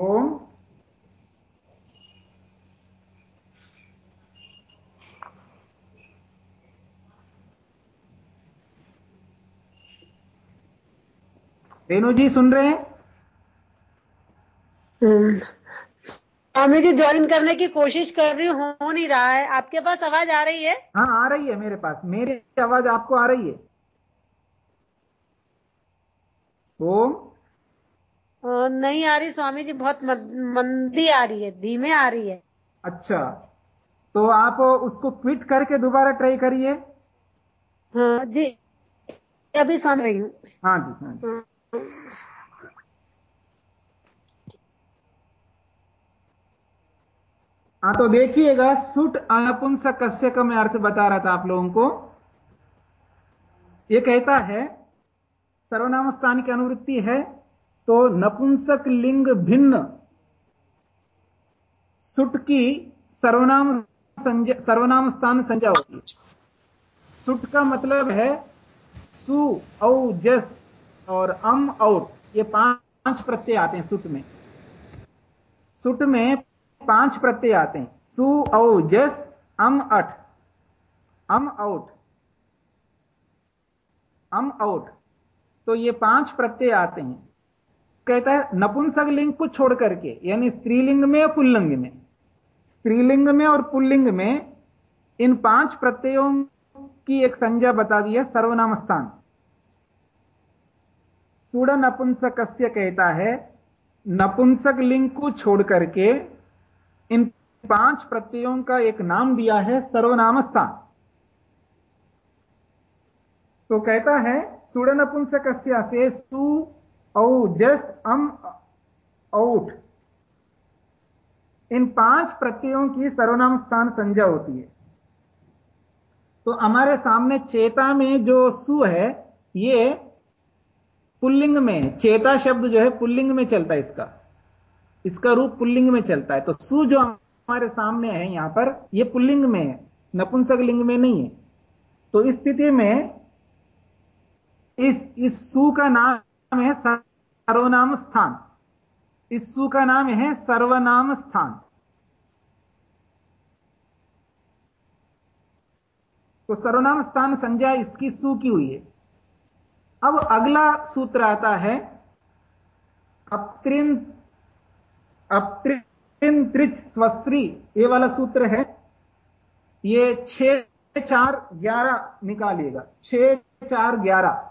ओम। रेणु जी सुन रहे हैं? स्वामी जी ज्वाइन करने की कोशिश कर रही हूँ हो नहीं रहा है। आपके पास आवाज़ आ रही है? हाँ आ रही है मेरे पास। मेरी आवाज़ आपको आ रही है? ओम। नहीं आ रही स्वामी जी बहुत मंदी आ रही है धीमे आ रही है। अच्छा। तो आप उसको क्विट करके दोबारा ट्राई करिए। हाँ जी। अभी सुन रही हूँ। हाँ जी हाँ जी। हाँ तो देखिएगा, सुट अनपुंसक कस्य का मैं अर्थ बता रहा था आप लोगों को। ये कहता है सर्वनाम स्थान की अनुवृत्ति है तो नपुंसक लिंग भिन्न। सुट की सर्वनाम संज्ञा सर्वनाम स्थान संज्ञा होती सुट का मतलब है, सु, औ, जस और अम आउट ये पाँच प्रत्यय आते हैं सुट में। सुट में पाँच प्रत्यय आते हैं। सु, औ, जस, अम अट अम आउट अम आउट तो ये पाँच प्रत्यय आते हैं। कहता है, नपुंसक लिंग को छोड़ करके, यानी स्त्रीलिंग में या पुल्लिंग में? स्त्रीलिंग में और पुल्लिंग में इन पाँच प्रत्ययों की एक संज्ञा बता दी है सर्वनाम स्थान। सुड़ नपुंसकस्य कहता है, नपुंसक लिंग को छोड़ करके इन पाँच प्रत्ययों का एक नाम दिया है सर्वनाम स्थान तो कहता है सुड़ नपुंसकस्य से सु औ जस अम औट। इन पाँच प्रत्ययों की सर्वनाम स्थान संज्ञा होती है। तो हमारे सामने चेता में जो सु है, ये पुल्लिंग में, चेता शब्द जो है पुल्लिंग में चलता है इसका। इसका रूप पुल्लिंग में चलता है। तो सु जो हमारे सामने है यहाँ पर, ये पुल्लिंग में है, नपुंसक लिंग में नहीं है। तो इस स्थिति में इस इस सु का नाम है सर्वनाम स्थान। इस सु का नाम है सर्वनाम स्थान। तो सर्वनाम स्थान संज्ञा इसकी सु की हुई है। अब अगला सूत्र आता है स्वस्त्री ये वाला सूत्र है। ये छ चार ग्यारह निकालिएगा। छ चार ग्यारह।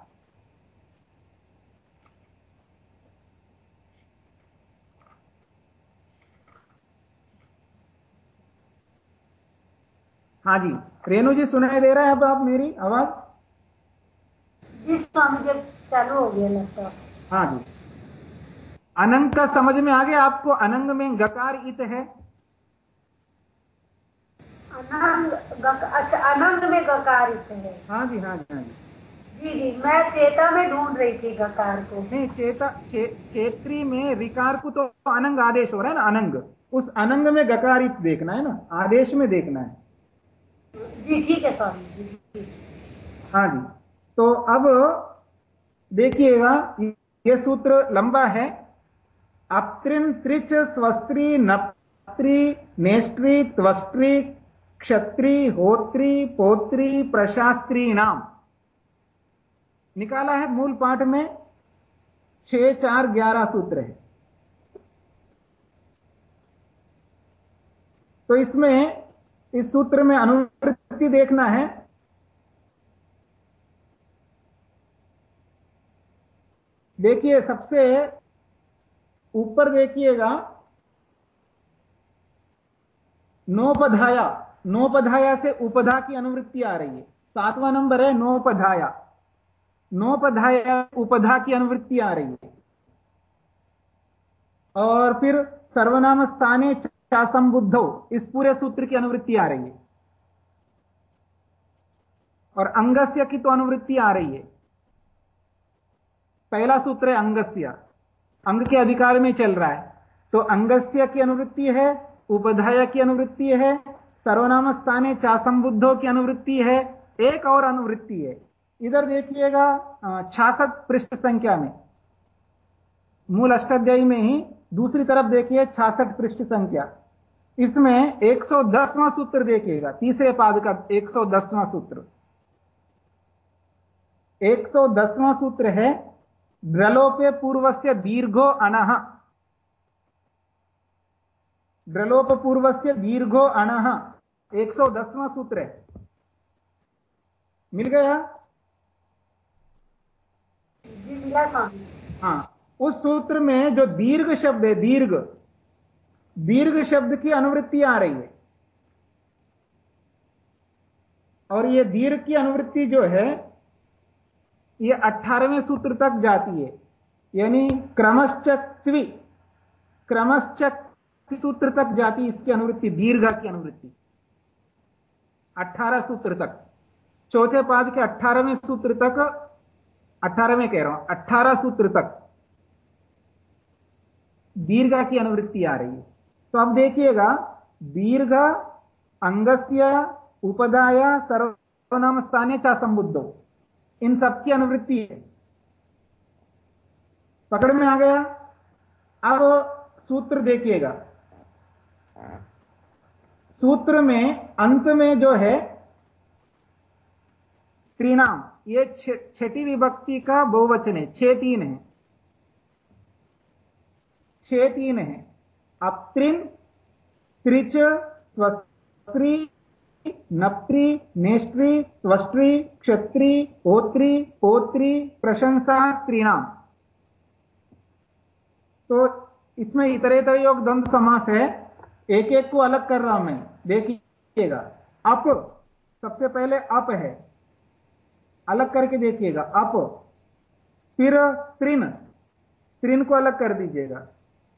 हाँ जी। रेणु जी, सुनाई दे रहा है अब आप मेरी आवाज़? चालू हो गया लैपटॉप हाँ। जी। अनंग का समझ में आ गया आपको? अनंग में गकार इत है? अनंग गक, अच्छा अनंग में गकारित है। हाँ जी हाँ जी हाँ जी। जी जी मैं चेता में ढूंढ रही थी गकार को। नहीं चेता चे, चेत्री में रिकार को तो अनंग आदेश हो रहा है ना अनंग। उस अनंग में गकारित देखना है ना आदेश में देखना है। जी ठीक है स्वामी जी। हाँ जी। तो अब देखिएगा यह सूत्र लंबा है। अप्त्रिन त्रिच स्वस्त्री नप्त्री नेष्ट्री त्वष्ट्री क्षत्री होत्री पोत्री प्रशास्त्री नाम निकाला है मूल पाठ में छह चार, ग्यारह सूत्र है। तो इसमें, इस सूत्र में अनुवृत्ति देखना है। देखिए, सबसे ऊपर देखिएगा, नोपधाया नोपधाया से उपधा की अनुवृत्ति आ रही है। सातवां नंबर है, नोपधाया। नोपधाया, उपधा की अनुवृत्ति आ रही है। और फिर सर्वनाम स्थाने संबुद्धो इस पूरे सूत्र की अनुवृत्ति आ रही है। और अंगस्य की तो अनुवृत्ति आ रही है। पहला सूत्र है अंगस्य। अंग के अधिकार में चल रहा है। तो अंगस्य की अनुवृत्ति है उपधाय की अनुवृत्ति है, सर्वनाम स्थाने चासंबुद्धों की अनुवृत्ति है, एक और अनुवृत्ति है। इधर देखिएगा छियासठ पृष्ठ संख्या में। मूल अष्टाध्यायी में ही दूसरी तरफ़ देखिए छियासठ पृष्ठ संख्या। इसमें 110वां सूत्र देखिएगा, तीसरे पाद का 110वां सूत्र। 110वां सूत्र है ड्रलोपे पूर्वस्य दीर्घो अणः। पूर्वस्य दीर्घो अणः। 110वां सूत्र है। मिल गया? हाँ उस सूत्र में जो दीर्घ शब्द है, दीर्घ दीर्घ शब्द की अनुवृत्ति आ रही है। और यह दीर्घ की अनुवृत्ति जो है ये अठारहवें सूत्र तक जाती है। यानी क्रमश्चक्ति क्रमश्चक सूत्र तक जाती है, इसकी अनुवृत्ति, दीर्घ की अनुवृत्ति। अठारह सूत्र तक। चौथे पाद के अठारहवें सूत्र तक, अठारहवें कह रहा हूँ, अठारह सूत्र तक। दीर्घ की अनुवृत्ति आ रही है। तो अब देखिएगा, दीर्घ, अंगस्य, उपदाय, सर्वनाम स्थाने चा संबुद्धो इन सबकी अनुवृत्ति है। पकड़ में आ गया। अब सूत्र देखिएगा। सूत्र में, अंत में जो है, त्रिनाम, ये छठी विभक्ति का बहुवचन है। छे तीन है। छे तीन है। अप्त्रिन त्रिच, स्वस्त्री नप्त्री नेष्ट्री, त्वष्ट्री, क्षत्री होत्री पोत्री, प्रशंसा स्त्रीणाम तो इसमें इतरे इतरेतर योग द्वंद समास है। एक एक को अलग कर रहा हूँ मैं। देखिएगा। अप सबसे पहले अप है। अलग करके देखिएगा। अप। फिर त्रिन त्रिन को अलग कर दीजिएगा।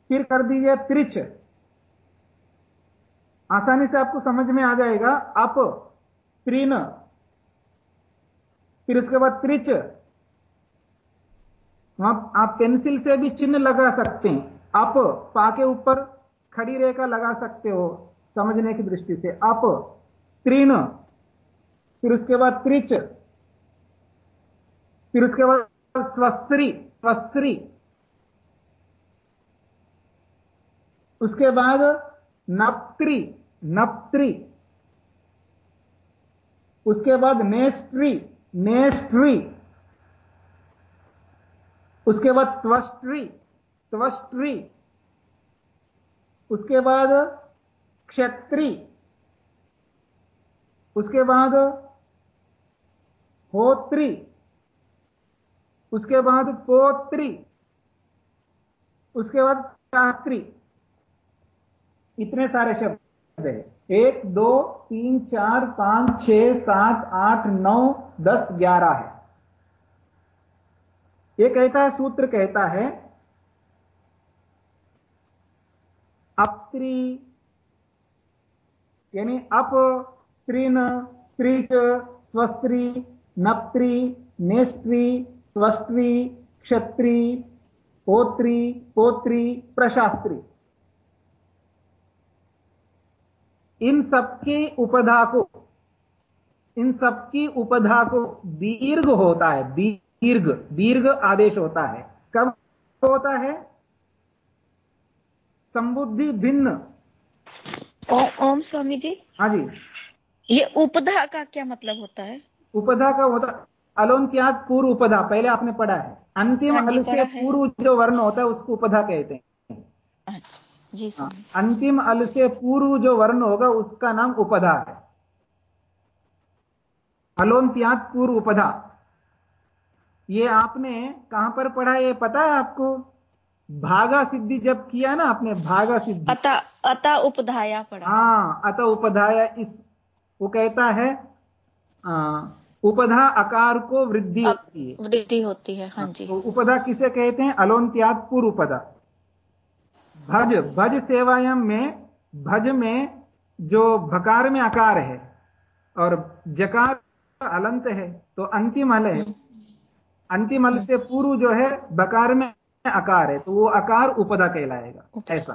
फिर कर दीजिए त्रिच। आसानी से आपको समझ में आ जाएगा। अप त्रीन, फिर उसके बाद त्रिच। वहाँ आप पेंसिल से भी चिन्ह लगा सकते हैं। अप पा के ऊपर खड़ी रेखा लगा सकते हो समझने की दृष्टि से। अप त्रीन, फिर उसके बाद त्रिच, फिर उसके बाद स्वश्री स्वश्री उसके बाद नप्त्री नप्त्री। उसके बाद नेस्ट्री नेस्ट्री उसके बाद त्वस्ट्री त्वस्ट्री। उसके बाद क्षत्री। उसके बाद होत्री। उसके बाद पोत्री। उसके बाद शास्त्री। इतने सारे शब्द है। एक, दो, तीन, चार, पाँच, छह, सात, आठ, नौ, दस, ग्यारह है। यह कहता है, सूत्र कहता है, अप्त्री, यानी अप, त्रिन, त्रिच, स्वस्त्री, नप्त्री नेस्त्री स्वस्त्री, क्षत्री, पोत्री पोत्री, प्रशास्त्री। इन सबकी उपधा को इन सबकी उपधा को दीर्घ होता है दीर्घ दीर्घ आदेश होता है। कब होता है? संबुद्धि भिन्न। ओम स्वामी जी। हाँ जी। ये उपधा का क्या मतलब होता है? उपधा का होता अलोन्त्याग पूर्व उपधा पहले आपने पढ़ा है। अंतिम हाँ जी, अल से पूर्व जो वर्ण होता है उसको उपधा कहते हैं। अच्छा। जी हाँ, स्वामी अंतिम अल से पूर्व जो वर्ण होगा उसका नाम उपधा है। अलोन्त्याग पूर्व उपधा। ये आपने कहाँ पर पढ़ा है ये पता है आपको? भागा सिद्धि जब किया ना आपने भागा सिद्धि। अतः अतः उपधाया पड़ा हाँ अतः उपधाया इस वो कहता है आ, उपधा आकार को वृद्धि होती है। वृद्धि होती है हाँ जी। तो उपधा किसे कहते हैं? अलोन्त्याग पूर्व उपधा। भज भज सेवायम में भज में जो भकार में आकार है और जकार अलंत है तो अंतिम हल है। अंतिम हल से पूर्व जो है बकार में आकार है तो वो आकार उपदा कहलाएगा। ऐसा।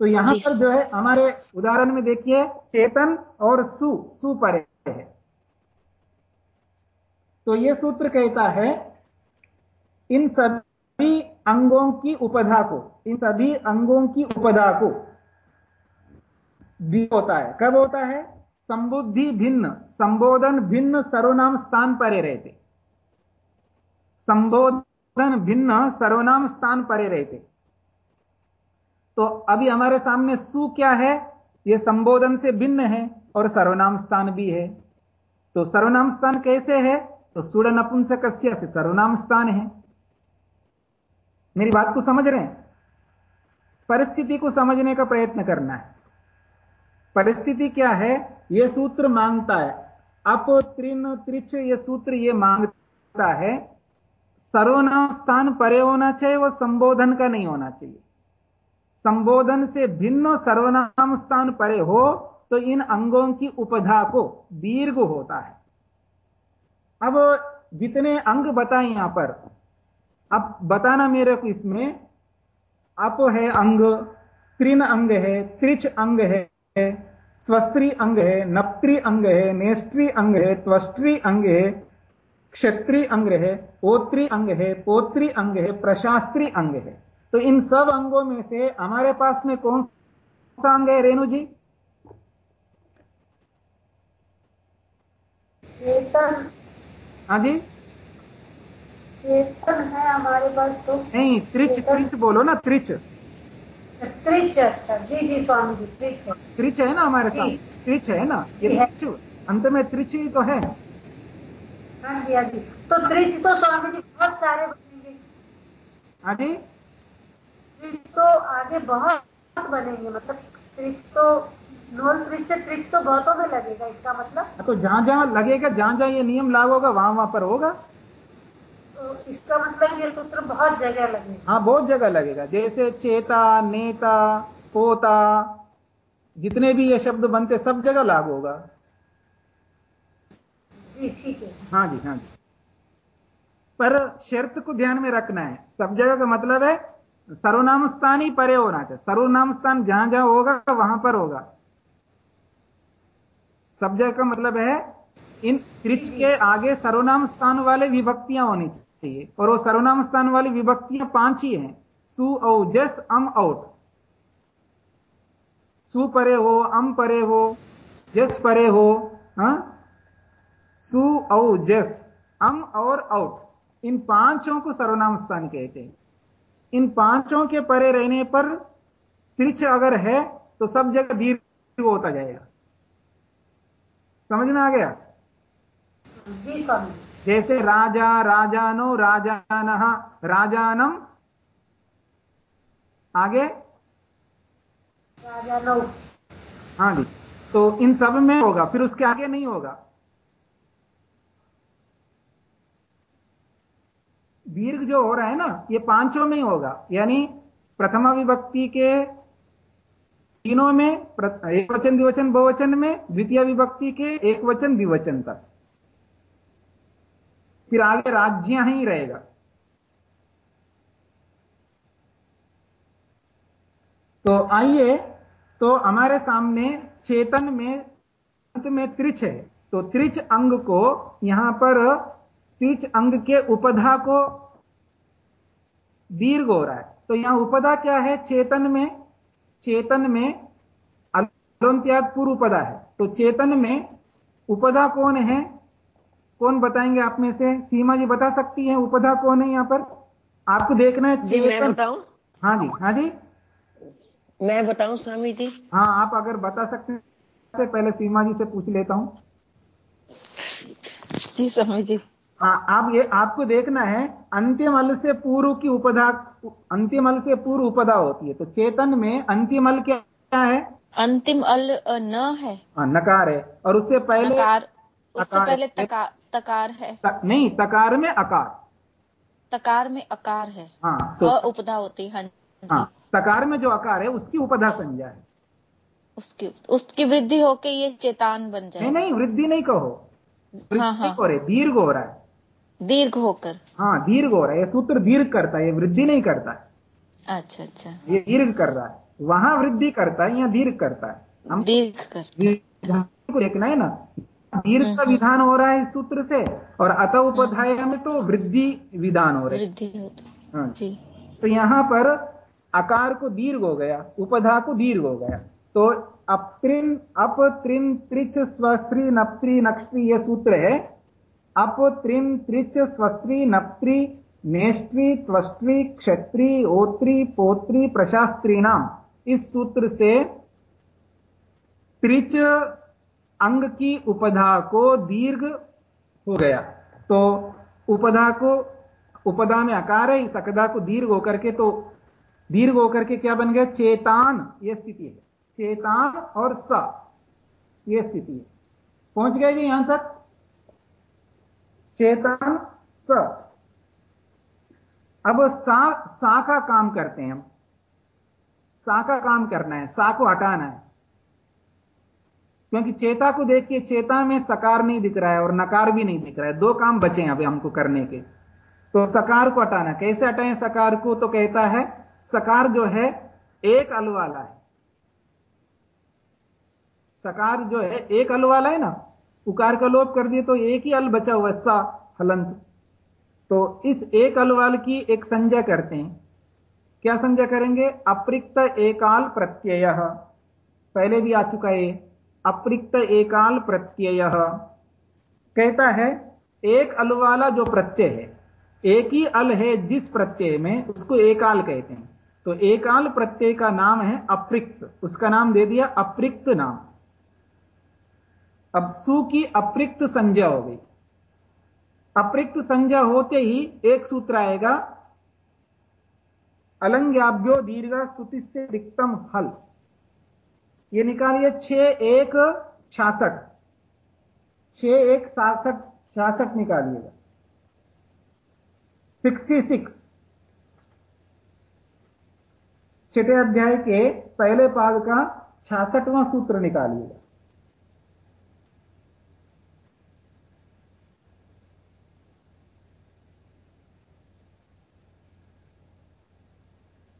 तो यहाँ पर जो है हमारे उदाहरण में देखिए चेतन और सु सु परे है। तो ये सूत्र कहता है इन सभी अंगों की उपधा को, इन सभी अंगों की उपधा को भी होता है। कब होता है? संबुद्धि भिन्न, संबोधन भिन्न सर्वनाम स्थान परे रहते। संबोधन भिन्न सर्वनाम स्थान परे रहते। तो अभी हमारे सामने सु क्या है? यह संबोधन से भिन्न है और सर्वनाम स्थान भी है। तो सर्वनाम स्थान कैसे है? तो सुड़ नपुंसकस्य से सर्वनाम स्थान है। मेरी बात को समझ रहे हैं? परिस्थिति को समझने का प्रयत्न करना है। परिस्थिति क्या है? यह सूत्र माँगता है। अप त्रिन त्रिच यह सूत्र यह माँगता है सर्वनाम स्थान परे होना चाहिए, वो संबोधन का नहीं होना चाहिए। संबोधन से भिन्न सर्वनाम स्थान परे हो तो इन अंगों की उपधा को दीर्घ होता है। अब जितने अंग बताए यहाँ पर अब बताना मेरे को इसमें अप है अंग त्रिन अंग है त्रिच अंग है स्वस्त्री अंग है नप्त्री अंग है नेस्त्री अंग है त्वस्त्री अंग है क्षत्री अंग है ओत्री अंग है पोत्री अंग है प्रशास्त्री अंग है तो इन सब अंगों में से हमारे पास में कौन सा अंग है रेणु जी हाँ जी चेतन है हमारे पास तो। नहीं त्रिच त्रिच बोलो ना त्रिच। त्रिच अच्छा जी जी स्वामी जी त्रिच। है त्रिच है ना हमारे। साथ? त्रिच है ना? ये त्रिच अंत में त्रिच ही तो है। हाँ जी हाँ जी। तो त्रिच तो स्वामी जी बहुत सारे बनेंगे। हाँ जी। त्रिच तो आगे बहुत बनेंगे मतलब त्रिच तो नोल त्रिच से त्रिच तो बहुतों में लगेगा इसका मतलब? तो जहाँ जहाँ लगेगा जहाँ जहाँ ये नियम लागू होगा वहाँ वहाँ पर होगा। तो इसका मतलब ये सूत्र बहुत जगह लगेगा। हाँ बहुत जगह लगेगा। जैसे चेता नेता पोता जितने भी ये शब्द बनते सब जगह लागू होगा। जी ठीक है। हाँ जी हाँ जी। पर शर्त को ध्यान में रखना है। सब जगह का मतलब है सर्वनाम स्थान ही परे होना चाहिए। सर्वनाम स्थान जहाँ जहाँ होगा वहाँ पर होगा। सब जगह का मतलब है इन त्रिच के आगे सर्वनाम स्थान वाले विभक्तियाँ होनी चाहिए। और वो सर्वनाम स्थान वाली विभक्तियाँ पाँच ही हैं। सु, औ, जस, अम, औट। सु परे हो, अम परे हो, जस परे हो हाँ? सु, औ, जस, अम और आउट इन पाँचों को सर्वनाम स्थान कहते हैं। इन पाँचों के परे रहने पर त्रिच अगर है तो सब जगह दीर्घ होता जाएगा। समझ में आ गया? जी जैसे राजा राजानो राजान राजानम आगे। हाँ जी तो इन सब में होगा फिर उसके आगे नहीं होगा। दीर्घ जो हो रहा है ना ये पाँचों में ही होगा यानी प्रथमा विभक्ति के तीनों में एक वचन द्विवचन बहुवचन में द्वितीय विभक्ति के एक वचन द्विवचन तक। फिर आगे राज्य ही रहेगा। तो आइए तो हमारे सामने चेतन में, अंत में त्रिच है। तो त्रिच अंग को यहाँ पर, त्रिच अंग के उपधा को दीर्घ हो रहा है। तो यहाँ उपधा क्या है? चेतन में चेतन में अलोन्त्याद पूर्व उपधा है। तो चेतन में उपधा कौन है? कौन बताएँगे आप में से? सीमा जी बता सकती है उपधा कौन है यहाँ पर? आपको देखना है जी मैं बताऊँ? हाँ जी हाँ जी। मैं बताऊँ स्वामी जी? हाँ आप अगर बता सकते हैं तो पहले सीमा जी से पूछ लेता हूँ। जी स्वामी जी। हाँ आप ये आपको देखना है अंतिम अल से पूर्व की उपधा अंतिम अल से पूर्व उपधा होती है। तो चेतन में अंतिम अल क्या क्या है? अंतिम अल न है। हाँ, नकार है। और उससे पहले नकार उससे पहले है। तका, तकार है। त, नहीं तकार में अकार। तकार में अकार है। हाँ तो उपधा होती है हाँ हाँ तकार में जो अकार है उसकी उपधा संज्ञा है। उसकी उसकी वृद्धि होके ये चेतान बन जाए। नहीं वृद्धि नहीं कहो। वृद्धि हाँ, नहीं हाँ। हो रही दीर्घ हो रहा है। दीर्घ होकर। हाँ दीर्घ हो रहा है। ये सूत्र दीर्घ करता है ये वृद्धि नहीं करता है। अच्छा अच्छा। ये दीर्घ कर रहा है। वहाँ वृद्धि करता है यहाँ दीर्घ करता है। हम दीर्घ कर को देखना है ना। दीर्घ का विधान हो रहा है इस सूत्र से और अत उपधाय में तो वृद्धि विधान हो रहा। है। हाँ। जी। तो यहाँ पर आकार को दीर्घ हो गया उपधा को दीर्घ हो गया। तो अप्त्रिन अप त्रिन त्रिच स्वश्री नप्त्री नक्षत्री यह सूत्र है। अप त्रिन त्रिच स्वश्री नप्त्री नेष्ट्री त्वष्ट्री क्षत्री ओत्री पोत्री प्रशास्त्री नाम इस सूत्र से त्रिच अंग की उपधा को दीर्घ हो गया। तो उपधा को, उपधा में आकार है, इस अकदा को दीर्घ होकर के तो दीर्घ होकर के क्या बन गया? चेतान यह स्थिति है। चेतान और स यह स्थिति है। पहुँच गए जी यहाँ तक? चेतान, स। अब सा सा का काम करते हैं हम। सा का काम करना है, सा को हटाना है। क्योंकि चेता को देखिए, चेता में सकार नहीं दिख रहा है और नकार भी नहीं दिख रहा है। दो काम बचे हैं अभी हमको करने के। तो सकार को हटाना। कैसे हटाएँ सकार को? तो कहता है, सकार जो है, एक अल वाला है। सकार जो है, एक अल वाला है ना? उकार का लोप कर दिए तो एक ही अल बचा हुआ सा, हलंत। तो इस एक अल वाल की एक संज्ञा करते हैं। क्या संज्ञा करेंगे? अप्रिक्त एकाल प्रत्यय। पहले भी आ चुका है अप्रिक्त एकाल प्रत्यय। कहता है, एक अल वाला जो प्रत्यय है, एक ही अल है जिस प्रत्यय में, उसको एकाल कहते हैं। तो एकाल प्रत्यय का नाम है अप्रिक्त। उसका नाम दे दिया अप्रिक्त नाम। अब सु की अप्रिक्त संज्ञा हो गई। अप्रिक्त संज्ञा होते ही एक सूत्र आएगा, अलंग्याभ्यो दीर्घ स्तुति से रिक्तम हल। ये निकालिए छ एक छियासठ छ एक सासठ छियासठ निकालिएगा। Sixty six. छठे अध्याय के पहले पाद का छियासठवां सूत्र निकालिएगा।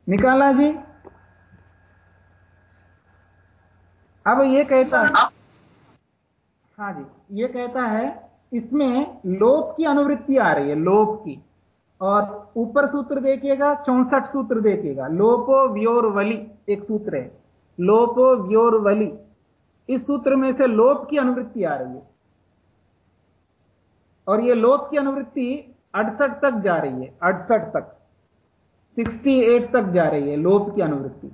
निकाला जी। अब ये कहता है हाँ जी ये कहता है इसमें लोप की अनुवृत्ति आ रही है लोप की। और ऊपर सूत्र देखिएगा चौसठ सूत्र देखिएगा। लोपो व्योर वली एक सूत्र है। लोपो व्योर वली। इस सूत्र में से लोप की अनुवृत्ति आ रही है। और यह लोप की अनुवृत्ति अड़सठ तक जा रही है अड़सठ तक। 68 तक जा रही है लोप की अनुवृत्ति।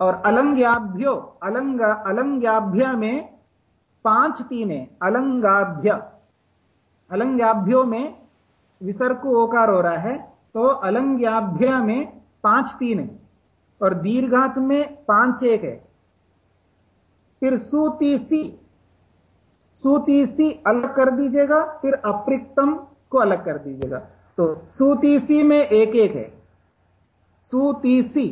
और अलंग्याभ्यो, अलंग, अलंग्याभ्य में पाँच तीन है अलंगाभ्य। अलंग्याभ्यो में विसर्ग को ओकार हो रहा है तो अलंग्याभ्य में पाँच तीन है और दीर्घात में पाँच एक है। फिर सुतीसी सुतीसी अलग कर दीजिएगा, फिर अप्रिक्तम को अलग कर दीजिएगा। तो सुतीसी में एक एक है। सुतीसी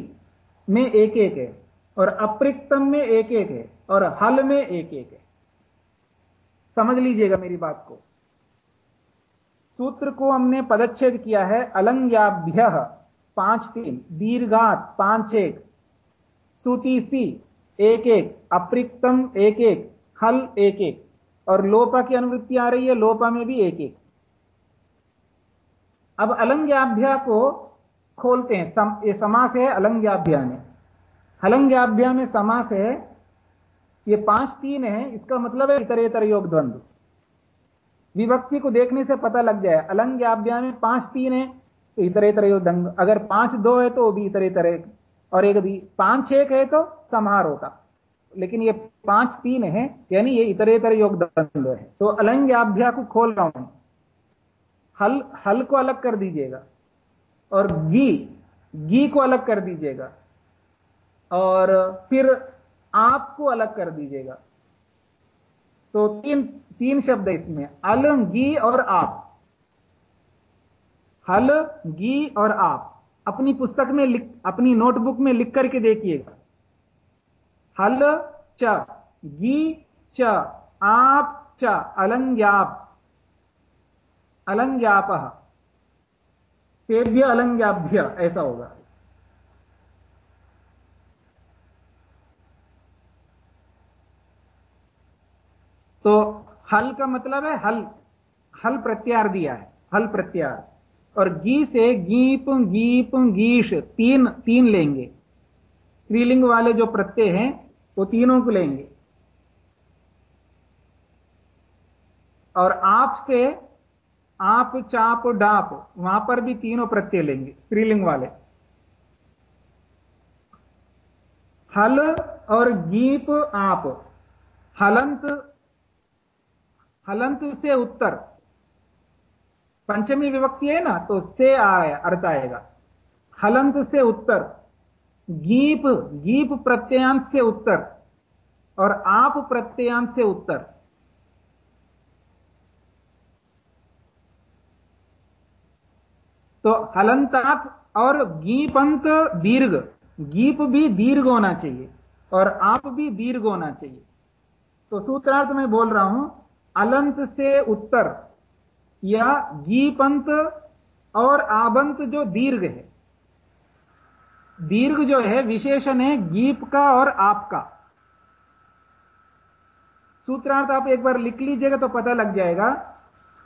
में एक एक है, और अप्रिक्तम में एक एक है, और हल में एक एक है। समझ लीजिएगा मेरी बात को। सूत्र को हमने पदच्छेद किया है, अलंग्याभ्य, पाँच तीन, दीर्घात, पाँच एक। सुतीसी एक एक, अप्रिक्तम एक एक, हल एक एक, और लोपा की अनुवृत्ति आ रही है, लोपा में भी एक एक। अब अलंग्याभ्या को खोलते हैं। सम, ये समास है अलंग्याभ्या में। हलंग्याभ्या में समास है ये पाँच तीन है इसका मतलब है इतर इतर योग द्वंद्व विभक्ति को देखने से पता लग जाए अलंग्याभ्या में पाँच तीन है तो इतर इतर योग द्वंद्व अगर पाँच दो है तो वो भी इतर इतर एक। और एक पाँच एक है तो समार होता। लेकिन ये पाँच तीन है यानी ये इतरेतर योग द्वंद्व है। तो अलंग्याभ्या को खोल रहा हूँ। हल हल को अलग कर दीजिएगा। और गी गी को अलग कर दीजिएगा। और फिर आप को अलग कर दीजिएगा। तो तीन तीन शब्द है इसमें, अल गी और आप। हल गी और आप। अपनी पुस्तक में लिख, अपनी नोटबुक में लिख करके देखिएगा। हल च गी च, आप, च, अलंग्याप। अलंग्याप तेभ्य अलंग्याभ्य, ऐसा होगा। तो हल का मतलब है हल। हल प्रत्यार दिया है, हल प्रत्यार और गी से गीप गीप गीश तीन तीन लेंगे। स्त्रीलिंग वाले जो प्रत्यय हैं, वो तीनों को लेंगे। और आप से आप, चाप, डाप, वहाँ पर भी तीनों प्रत्यय लेंगे, स्त्रीलिंग वाले। हल और गीप, आप। हलंत हलंत से उत्तर। पंचमी विभक्ति है ना तो से आए अर्थ आएगा। हलंत से उत्तर। गीप गीप प्रत्ययांत से उत्तर। और आप प्रत्ययांत से उत्तर। तो हलंतात और गीपंत दीर्घ। गीप भी दीर्घ होना चाहिए और आप भी दीर्घ होना चाहिए। तो सूत्रार्थ में बोल रहा हूँ, अलंत से उत्तर या गीपंत और आबंत जो दीर्घ है। दीर्घ जो है, विशेषण है गीप का और आपका सूत्रार्थ आप एक बार लिख लीजिएगा तो पता लग जाएगा।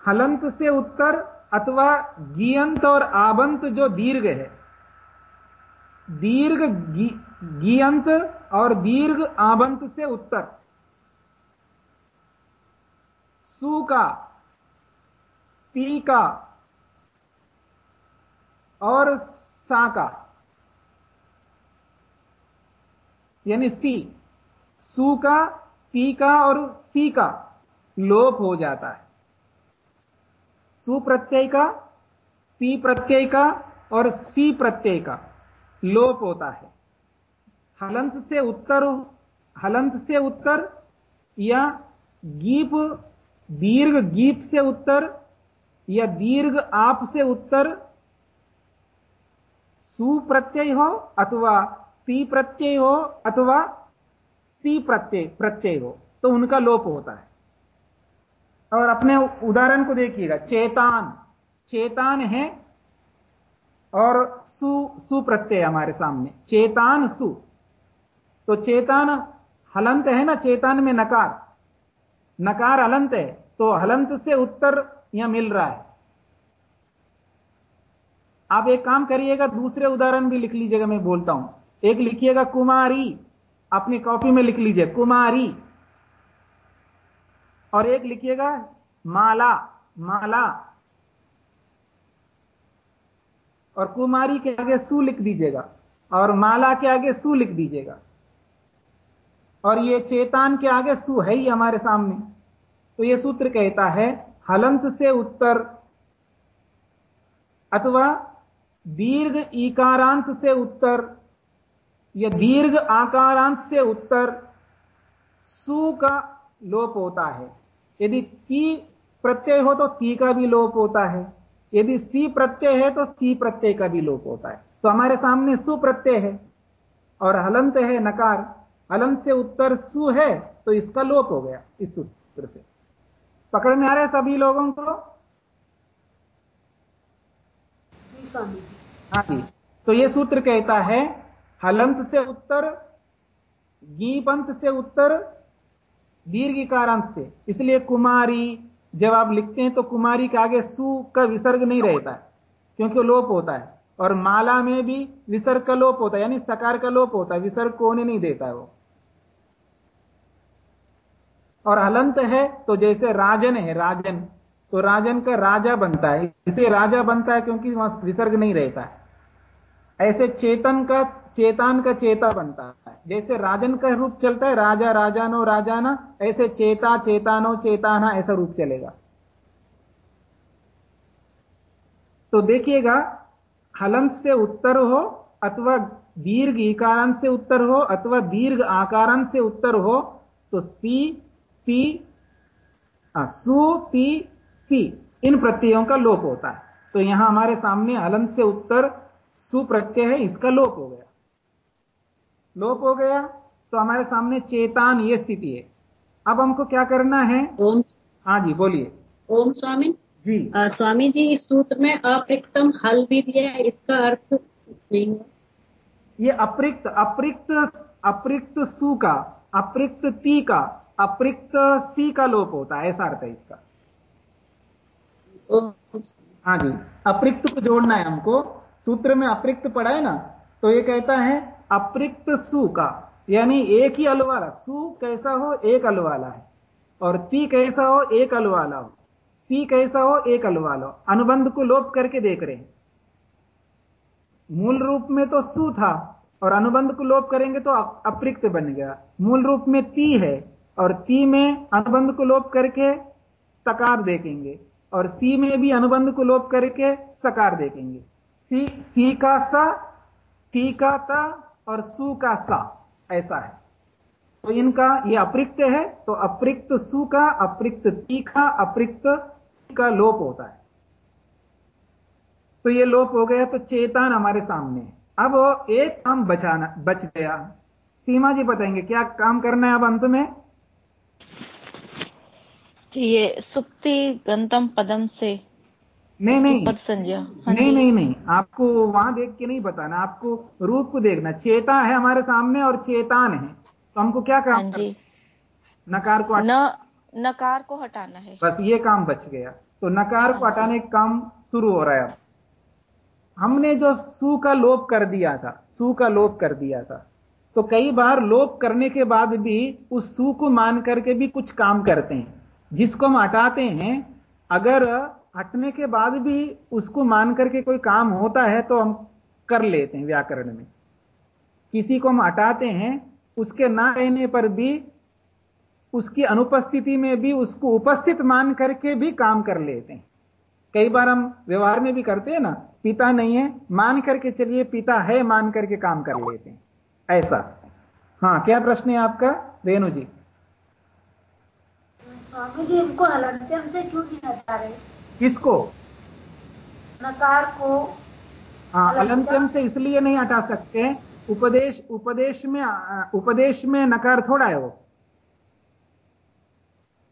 हलंत से उत्तर अथवा गियंत और आबंत जो दीर्घ है। दीर्घ गियंत और दीर्घ आबंत से उत्तर। सु का, पी का और सा का। यानी सी। सु का, पी का और सी का लोप हो जाता है। सु प्रत्यय का, पी प्रत्यय का और सी प्रत्यय का लोप होता है। हलंत से उत्तर, हलंत से उत्तर या गीप, दीर्घ गीप से उत्तर या दीर्घ आप से उत्तर सुप्रत्यय हो अथवा पी प्रत्यय हो अथवा सी प्रत्यय प्रत्यय हो तो उनका लोप होता है। और अपने उदाहरण को देखिएगा। चेतान। चेतान है और सु सु प्रत्यय हमारे सामने। चेतान सु। तो चेतान हलंत है ना? चेतान में नकार। नकार हलंत है। तो हलंत से उत्तर यहाँ मिल रहा है। आप एक काम करिएगा, दूसरे उदाहरण भी लिख लीजिएगा, मैं बोलता हूँ। एक लिखिएगा, कुमारी। अपनी कॉपी में लिख लीजिए, कुमारी। और एक लिखिएगा, माला माला। और कुमारी के आगे सु लिख दीजिएगा, और माला के आगे सु लिख दीजिएगा। और ये चेतान के आगे सु है ही हमारे सामने। तो ये सूत्र कहता है, हलंत से उत्तर। अथवा, दीर्घ इकारांत से उत्तर। या दीर्घ आकारांत से उत्तर। सु का लोप होता है। यदि ती प्रत्यय हो तो ती का भी लोप होता है। यदि सी प्रत्यय है तो सी प्रत्यय का भी लोप होता है। तो हमारे सामने सु प्रत्यय है और हलंत है नकार। हलंत से उत्तर सु है तो इसका लोप हो गया इस सूत्र से। पकड़ में आ रहे सभी लोगों को? हाँ जी। तो यह सूत्र कहता है, हलंत से उत्तर, गीपंत से उत्तर दीर्घिकारांत से। इसलिए कुमारी, जब आप लिखते हैं तो कुमारी के आगे सु का विसर्ग नहीं रहता है, क्योंकि लोप होता है। और माला में भी विसर्ग का लोप होता है, यानी सकार का लोप होता है, विसर्ग को नहीं देता है वो। और हलंत है तो जैसे राजन है, राजन तो राजन का राजा बनता है। इसे राजा बनता है क्योंकि वहाँ विसर्ग नहीं रहता है। ऐसे चेतन का, चेतान का चेता बनता है। जैसे राजन का रूप चलता है, राजा, राजानो, राजाना, ऐसे चेता, चेतानो, चेताना, ऐसा रूप चलेगा। तो देखिएगा, हलंत से उत्तर हो, अथवा दीर्घ इकारांत से उत्तर हो, अथवा दीर्घ आकारांत से उत्तर हो तो सी, ती सु, ती, सी, इन प्रत्ययों का लोप होता है। तो यहाँ हमारे सामने हलंत से उत्तर सुप्रत्यय है, इसका लोप हो गया। लोप हो गया तो हमारे सामने चेतान ये स्थिति है। अब हमको क्या करना है? ओम। हाँ जी बोलिए। ओम स्वामी। जी। आ, स्वामी जी इस सूत्र में अप्रिक्तम हल भी दिया है इसका अर्थ नहीं हुआ ये अप्रिक्त अप्रिक्त अप्रिक्त सु का अप्रिक्त ती का अप्रिक्त सी का लोप होता है ऐसा अर्थ है इसका। हाँ जी अप्रिक्त को जोड़ना है हमको। सूत्र में अप्रिक्त पढ़ा है ना तो ये कहता है अप्रिक्त सु का, यानी एक ही अल वाला सु कैसा हो, एक अल वाला है। और ती कैसा हो, एक अल वाला हो, सी कैसा हो, एक अल वाला हो। अनुबंध को लोप करके देख रहे हैं। मूल रूप में तो सु था, और अनुबंध को लोप करेंगे तो अप- अप्रिक्त बन गया। मूल रूप में ती है, और ती में अनुबंध को लोप करके तकार देखेंगे, और सी में भी अनुबंध को लोप करके सकार देखेंगे। सी सी का सा, टी का ता और सु का सा, ऐसा है। तो इनका ये अप्रिक्त है तो अप्रिक्त सु का अप्रिक्त ती का अप्रिक्त का लोप होता है। तो ये लोप हो गया तो चेतन हमारे सामने है। अब एक काम बचाना, बच गया। सीमा जी बताएँगे, क्या काम करना है अब अंत में? ये सुक्ति गंतम पदम से नहीं नहीं। संज्ञा हाँ नहीं नहीं नहीं। आपको वहाँ देख के नहीं बताना। आपको रूप को देखना। चेता है हमारे सामने और चेतान है। तो हमको क्या हाँ काम जी नकार को न नकार को हटाना है। बस ये काम बच गया। तो नकार को हाँ हटाने का काम शुरू हो रहा है अब। हमने जो सु का लोप कर दिया था सु का लोप कर दिया था तो कई बार लोप करने के बाद भी उस सु को मान करके भी कुछ काम करते हैं। जिसको हम हटाते हैं अगर हटने के बाद भी उसको मान करके कोई काम होता है तो हम कर लेते हैं व्याकरण में। किसी को हम हटाते हैं, उसके ना रहने पर भी, उसकी अनुपस्थिति में भी, उसको उपस्थित मान करके भी काम कर लेते हैं। कई बार हम व्यवहार में भी करते हैं ना, पिता नहीं है, मान करके चलिए, पिता है, मान करके काम कर लेते हैं। ऐसा। हाँ क्या प्रश्न है आपका? रेणु जी। स्वामी जी इनको हलंत्यम से क्यों नहीं हटा रहे। किसको? नकार को। हाँ अलंत्यम? से इसलिए नहीं हटा सकते। उपदेश उपदेश में उपदेश में नकार थोड़ा है वो।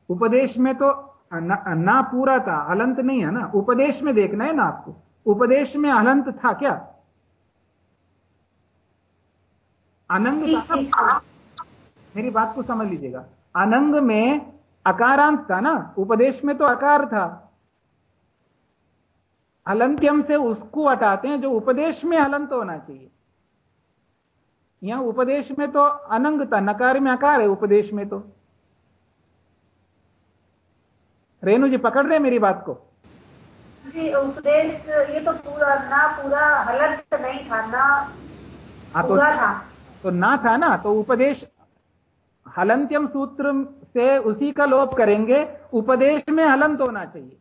उपदेश में तो ना, ना पूरा था अलंत नहीं है ना। उपदेश में देखना है ना आपको। उपदेश में हलंत था क्या? अनंग मेरी बात को समझ लीजिएगा। अनंग में अकारांत था ना। उपदेश में तो अकार था। हलंत्यम से उसको हटाते हैं जो उपदेश में हलंत होना चाहिए। यहाँ उपदेश में तो अनंग था नकार में अकार है उपदेश में तो। रेणु जी पकड़ रहे हैं मेरी बात को? जी उपदेश ये तो पूरा ना पूरा हलंत नहीं था ना हाँ तो पूरा था। तो ना था ना तो उपदेश हलंत्यम सूत्र से उसी का लोप करेंगे उपदेश में हलंत होना चाहिए।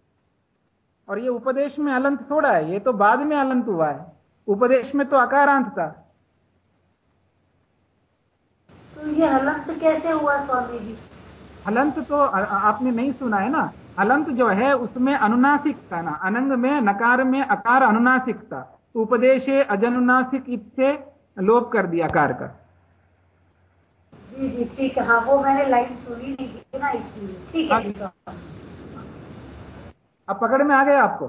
और ये उपदेश में अलंत थोड़ा है ये तो बाद में अलंत हुआ है। उपदेश में तो अकारांत था। तो ये हलंत कैसे हुआ स्वामी जी हलंत तो आपने नहीं सुना है ना? हलंत जो है उसमें अनुनासिक था ना अनंग में नकार में अकार अनुनासिक था तो उपदेश अजनुनासिक इत से लोप कर दिया कार का। जी जी ठीक है। हाँ वो मैंने लाइन सुनी नहीं थी ना इसलिए। ठीक है स्वामी अब पकड़ में आ गया आपको?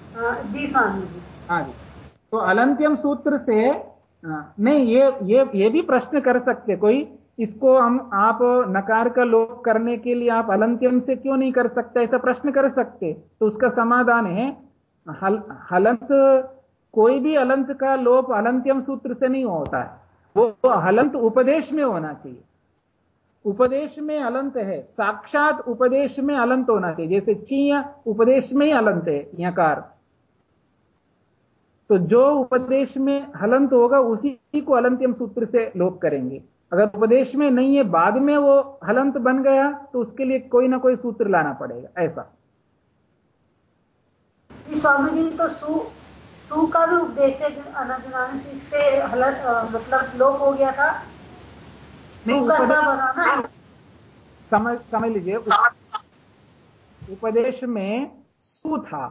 हाँ, जी स्वामी जी। हाँ जी। तो अलंत्यम सूत्र से नहीं ये ये ये भी प्रश्न कर सकते कोई इसको हम आप नकार का लोप करने के लिए आप अलंत्यम से क्यों नहीं कर सकते ऐसा प्रश्न कर सकते? तो उसका समाधान है हल, हलंत कोई भी अलंत का लोप अलंत्यम सूत्र से नहीं होता है। वो हलंत उपदेश में होना चाहिए। उपदेश में अलंत है, साक्षात उपदेश में अलंत होना चाहिए। जैसे चीय उपदेश में ही अलंत है यकार तो जो उपदेश में हलंत होगा, उसी को अलंत्यम सूत्र से लोप करेंगे। अगर उपदेश में नहीं है, बाद में वो हलंत बन गया तो उसके लिए कोई ना कोई सूत्र लाना पड़ेगा, ऐसा। स्वामी जी तो सु सु का भी उपदेश है मतलब लोप हो गया था। नहीं उपदेश समझ समझ लीजिए उपदेश में सु था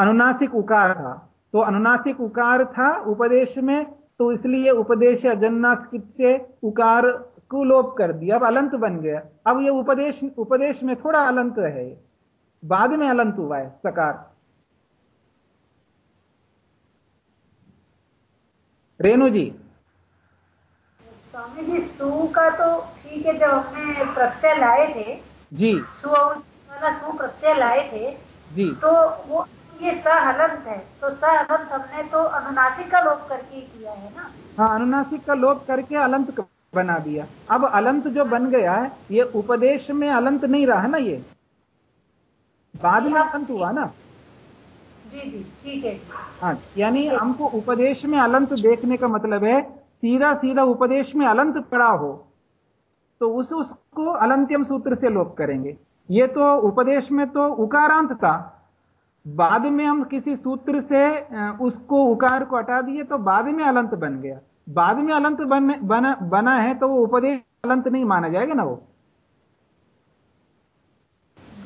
अनुनासिक उकार था। तो अनुनासिक उकार था उपदेश में तो इसलिए उपदेश अजन्नास्कित से उकार को लोप कर दिया। अब अलंत बन गया। अब ये उपदेश उपदेश में थोड़ा अलंत है। बाद में अलंत हुआ है सकार। रेणु जी स्वामी जी सु का तो ठीक है जब हमने प्रत्यय लाए थे। जी। सु और वाला सु प्रत्यय लाए थे। जी। तो वो ये सहलंत है। तो सहलंत हमने तो अनुनासिक का लोप करके ही किया है ना? हाँ अनुनासिक का लोप करके अलंत क- बना दिया। अब अलंत जो बन गया है ये उपदेश में अलंत नहीं रहा है ना ये? बाद में अलंत हुआ ना? जी जी ठीक है। हाँ यानी हमको उपदेश में अलंत देखने का मतलब है सीधा सीधा उपदेश में अलंत पड़ा हो तो उस उसको अलंत्यम सूत्र से लोप करेंगे। ये तो उपदेश में तो उकारांत था। बाद में हम किसी सूत्र से उसको उकार को हटा दिए तो बाद में अलंत बन गया। बाद में अलंत बन, बना बना है तो वो उपदेश अलंत नहीं माना जाएगा ना वो।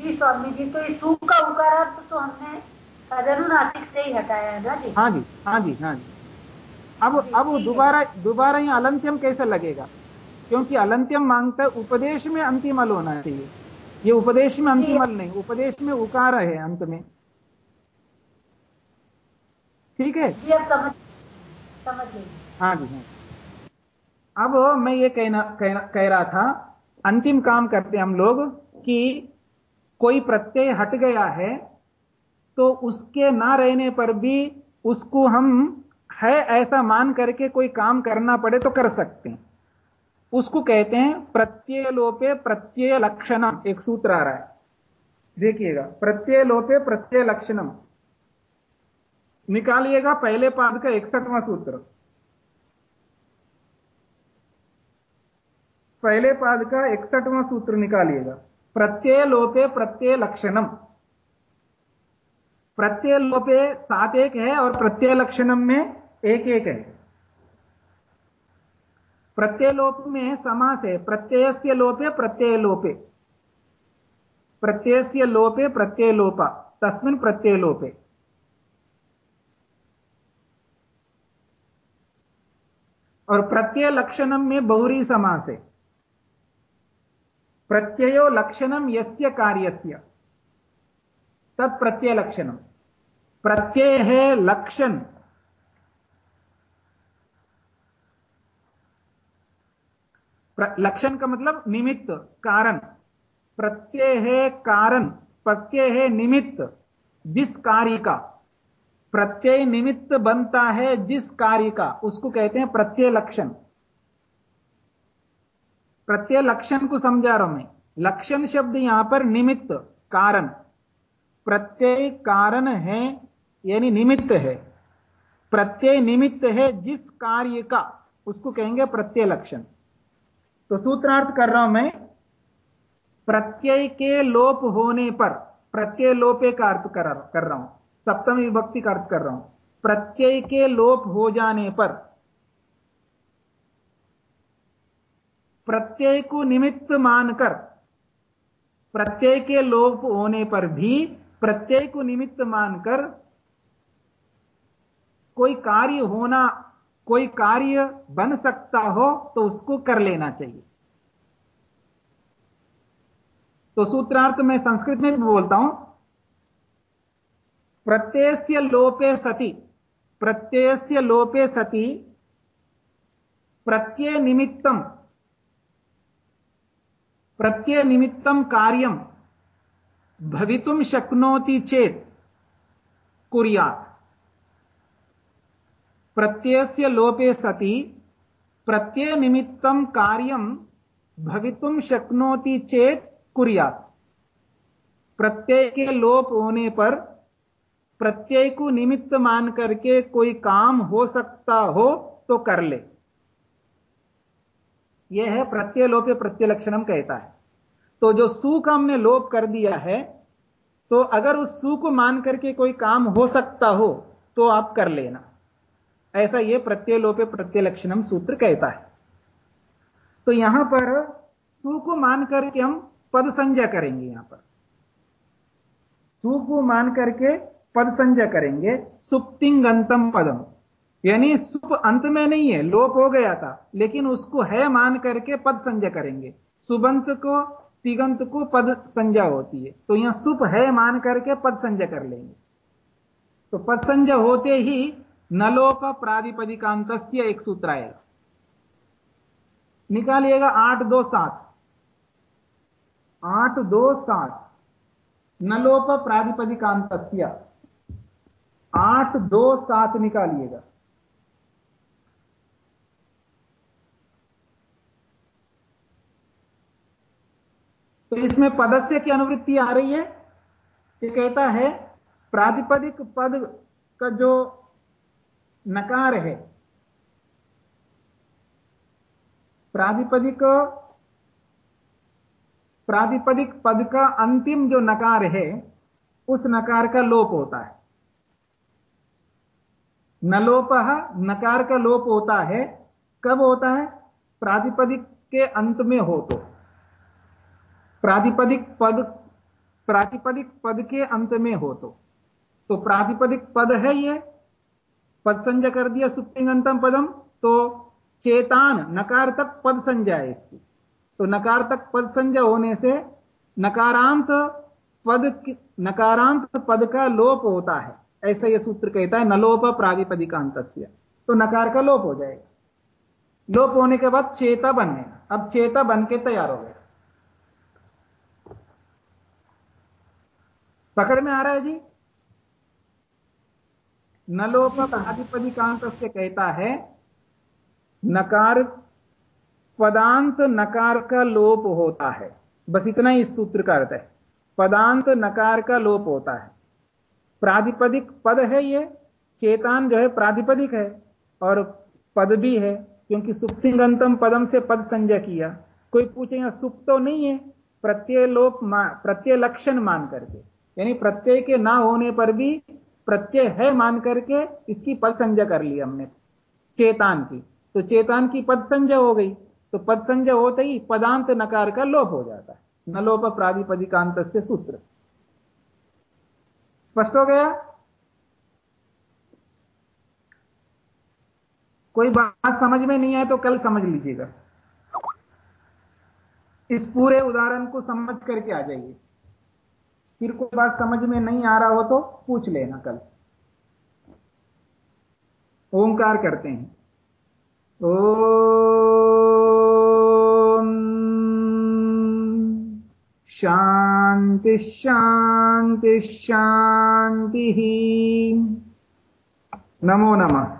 जी स्वामी जी तो इस का उकारार्थ तो हमने से ही हटाया है ना जी? हाँ जी हाँ जी हाँ जी। अब अब दोबारा दोबारा ये अलंत्यम कैसे लगेगा? क्योंकि अलंत्यम माँगता है उपदेश में अंतिम अल होना चाहिए। ये उपदेश में अंतिम अल नहीं उपदेश में उकार है अंत में। ठीक है? समझ समझ हाँ जी हाँ। अब मैं ये कहना कह, कह रहा था अंतिम काम करते हम लोग कि कोई प्रत्यय हट गया है तो उसके ना रहने पर भी उसको हम है ऐसा मान करके कोई काम करना पड़े तो कर सकते हैं। उसको कहते हैं प्रत्यय लोपे प्रत्यय लक्षणम एक सूत्र आ रहा है। देखिएगा प्रत्यय लोपे प्रत्यय लक्षणम निकालिएगा पहले पाद का इकसठवां सूत्र। पहले पाद का इकसठवां सूत्र निकालिएगा। प्रत्यय लोपे प्रत्यय लक्षणम प्रत्यय लोपे सात एक है और प्रत्यय लक्षणम में एक एक है। प्रत्यय लोप में समास है। प्रत्ययस्य लोपे प्रत्यय लोपे प्रत्ययस्य लोपे प्रत्यय लोपा तस्मिन् प्रत्यय लोपे और प्रत्यय लक्षणम में बहुरी समास है। प्रत्ययो लक्षणम यस्य कार्यस्य। तत् प्रत्यय लक्षणम प्रत्यय है लक्षण लक्षण का मतलब निमित्त, कारण। प्रत्यय है कारण प्रत्यय है निमित्त, जिस कार्य का। प्रत्यय निमित्त बनता है जिस कार्य का, उसको कहते हैं प्रत्यय लक्षण। प्रत्यय लक्षण को समझा रहा हूँ मैं। लक्षण शब्द यहाँ पर निमित्त, कारण। प्रत्यय कारण है, यानी निमित्त है। प्रत्यय निमित्त है जिस कार्य का, उसको कहेंगे प्रत्यय लक्षण। तो सूत्रार्थ कर रहा हूँ मैं प्रत्यय के लोप होने पर प्रत्यय लोपे का अर्थ कर, कर रहा हूँ सप्तमी विभक्ति का अर्थ कर रहा हूँ प्रत्यय के लोप हो जाने पर प्रत्यय को निमित्त मानकर प्रत्यय के लोप होने पर भी प्रत्यय को निमित्त मानकर कोई कार्य होना कोई कार्य बन सकता हो तो उसको कर लेना चाहिए। तो सूत्रार्थ में, संस्कृत में भी बोलता हूँ प्रत्यय लोपे सति प्रत्यय लोपे सति प्रत्यय निमित्तम प्रत्यय निमित्तम कार्यम भवितुम शक्नोति चेत कुरियात। प्रत्ययस्य लोपे सति प्रत्यय निमित्तम कार्यम भवितुम शक्नोति चेत कुरियात। प्रत्यय के लोप होने पर प्रत्यय को निमित्त मान करके कोई काम हो सकता हो तो कर ले। यह है प्रत्यय लोपे प्रत्यय लक्षणम कहता है। तो जो सु का हमने लोप कर दिया है तो अगर उस सु को मान करके कोई काम हो सकता हो तो आप कर लेना। ऐसा यह प्रत्यय लोपे प्रत्यय लक्षणम सूत्र कहता है। तो यहाँ पर सु को मान करके हम पद संज्ञा करेंगे यहाँ पर। सु को मान करके पद संज्ञा करेंगे, सुप्तिंगंतम पदम। यानी सुप अंत में नहीं है, लोप हो गया था, लेकिन उसको है मान करके पद संज्ञा करेंगे। सुबंत को, तिगंत को पद संज्ञा होती है। तो यहाँ सुप है मान करके पद संज्ञा कर लेंगे। तो पद संज्ञा होते ही नलोप प्राधिपदिकांत एक सूत्र आएगा निकालिएगा आठ दो सात। आठ दो सात। नलोप प्राधिपदिकांत आठ दो सात निकालिएगा। तो इसमें पदस्य की अनुवृत्ति आ रही है। कहता है, प्रातिपदिक पद का जो नकार है। प्रातिपदिक प्रातिपदिक पद का अंतिम जो नकार है, उस नकार का लोप होता है। नलोप नकार का लोप होता है। कब होता है? प्रातिपदिक के अंत में हो तो। प्रातिपदिक पद प्रातिपदिक पद के अंत में हो तो। तो प्रातिपदिक पद है ये पद कर दिया सुप्तिंगंतम पदम तो चेतान नकार तक पद संज्ञा है इसकी। तो नकार तक पद संज्ञा होने से नकारांत पद नकारांत पद का लोप होता है। ऐसा यह सूत्र कहता है, नलोप प्राधिपदिकांत तो नकार का लोप हो जाएगा। लोप होने के बाद चेता बनने अब चेता बन के तैयार हो गया। पकड़ में आ रहा है जी? नलोप प्राधिपदिकांत कहता है नकार पदांत नकार का लोप होता है। बस इतना ही सूत्र का अर्थ है। पदांत नकार का लोप होता है। प्राधिपदिक पद है ये, चेतान जो है प्राधिपदिक है, और पद भी है, क्योंकि सुप्तिगंतम पदम से पद संजय किया। कोई पूछे यहाँ सुप तो नहीं है, प्रत्यय लोप प्रत्यय लक्षण मान करके। यानी प्रत्यय के ना होने पर भी प्रत्यय है मान करके इसकी पद संजय कर ली हमने। चेतान की। तो चेतान की पद संजय हो गई। तो पद संजय होते ही पदांत नकार का लोप हो जाता है। न लोप प्राधिपदिकांत से सूत्र। स्पष्ट हो गया? कोई बात समझ में नहीं आए तो कल समझ लीजिएगा। इस पूरे उदाहरण को समझ करके आ जाइए। फिर कोई बात समझ में नहीं आ रहा हो तो पूछ लेना कल। ओंकार करते हैं। ओम शांति शांति शांति नमो नमः।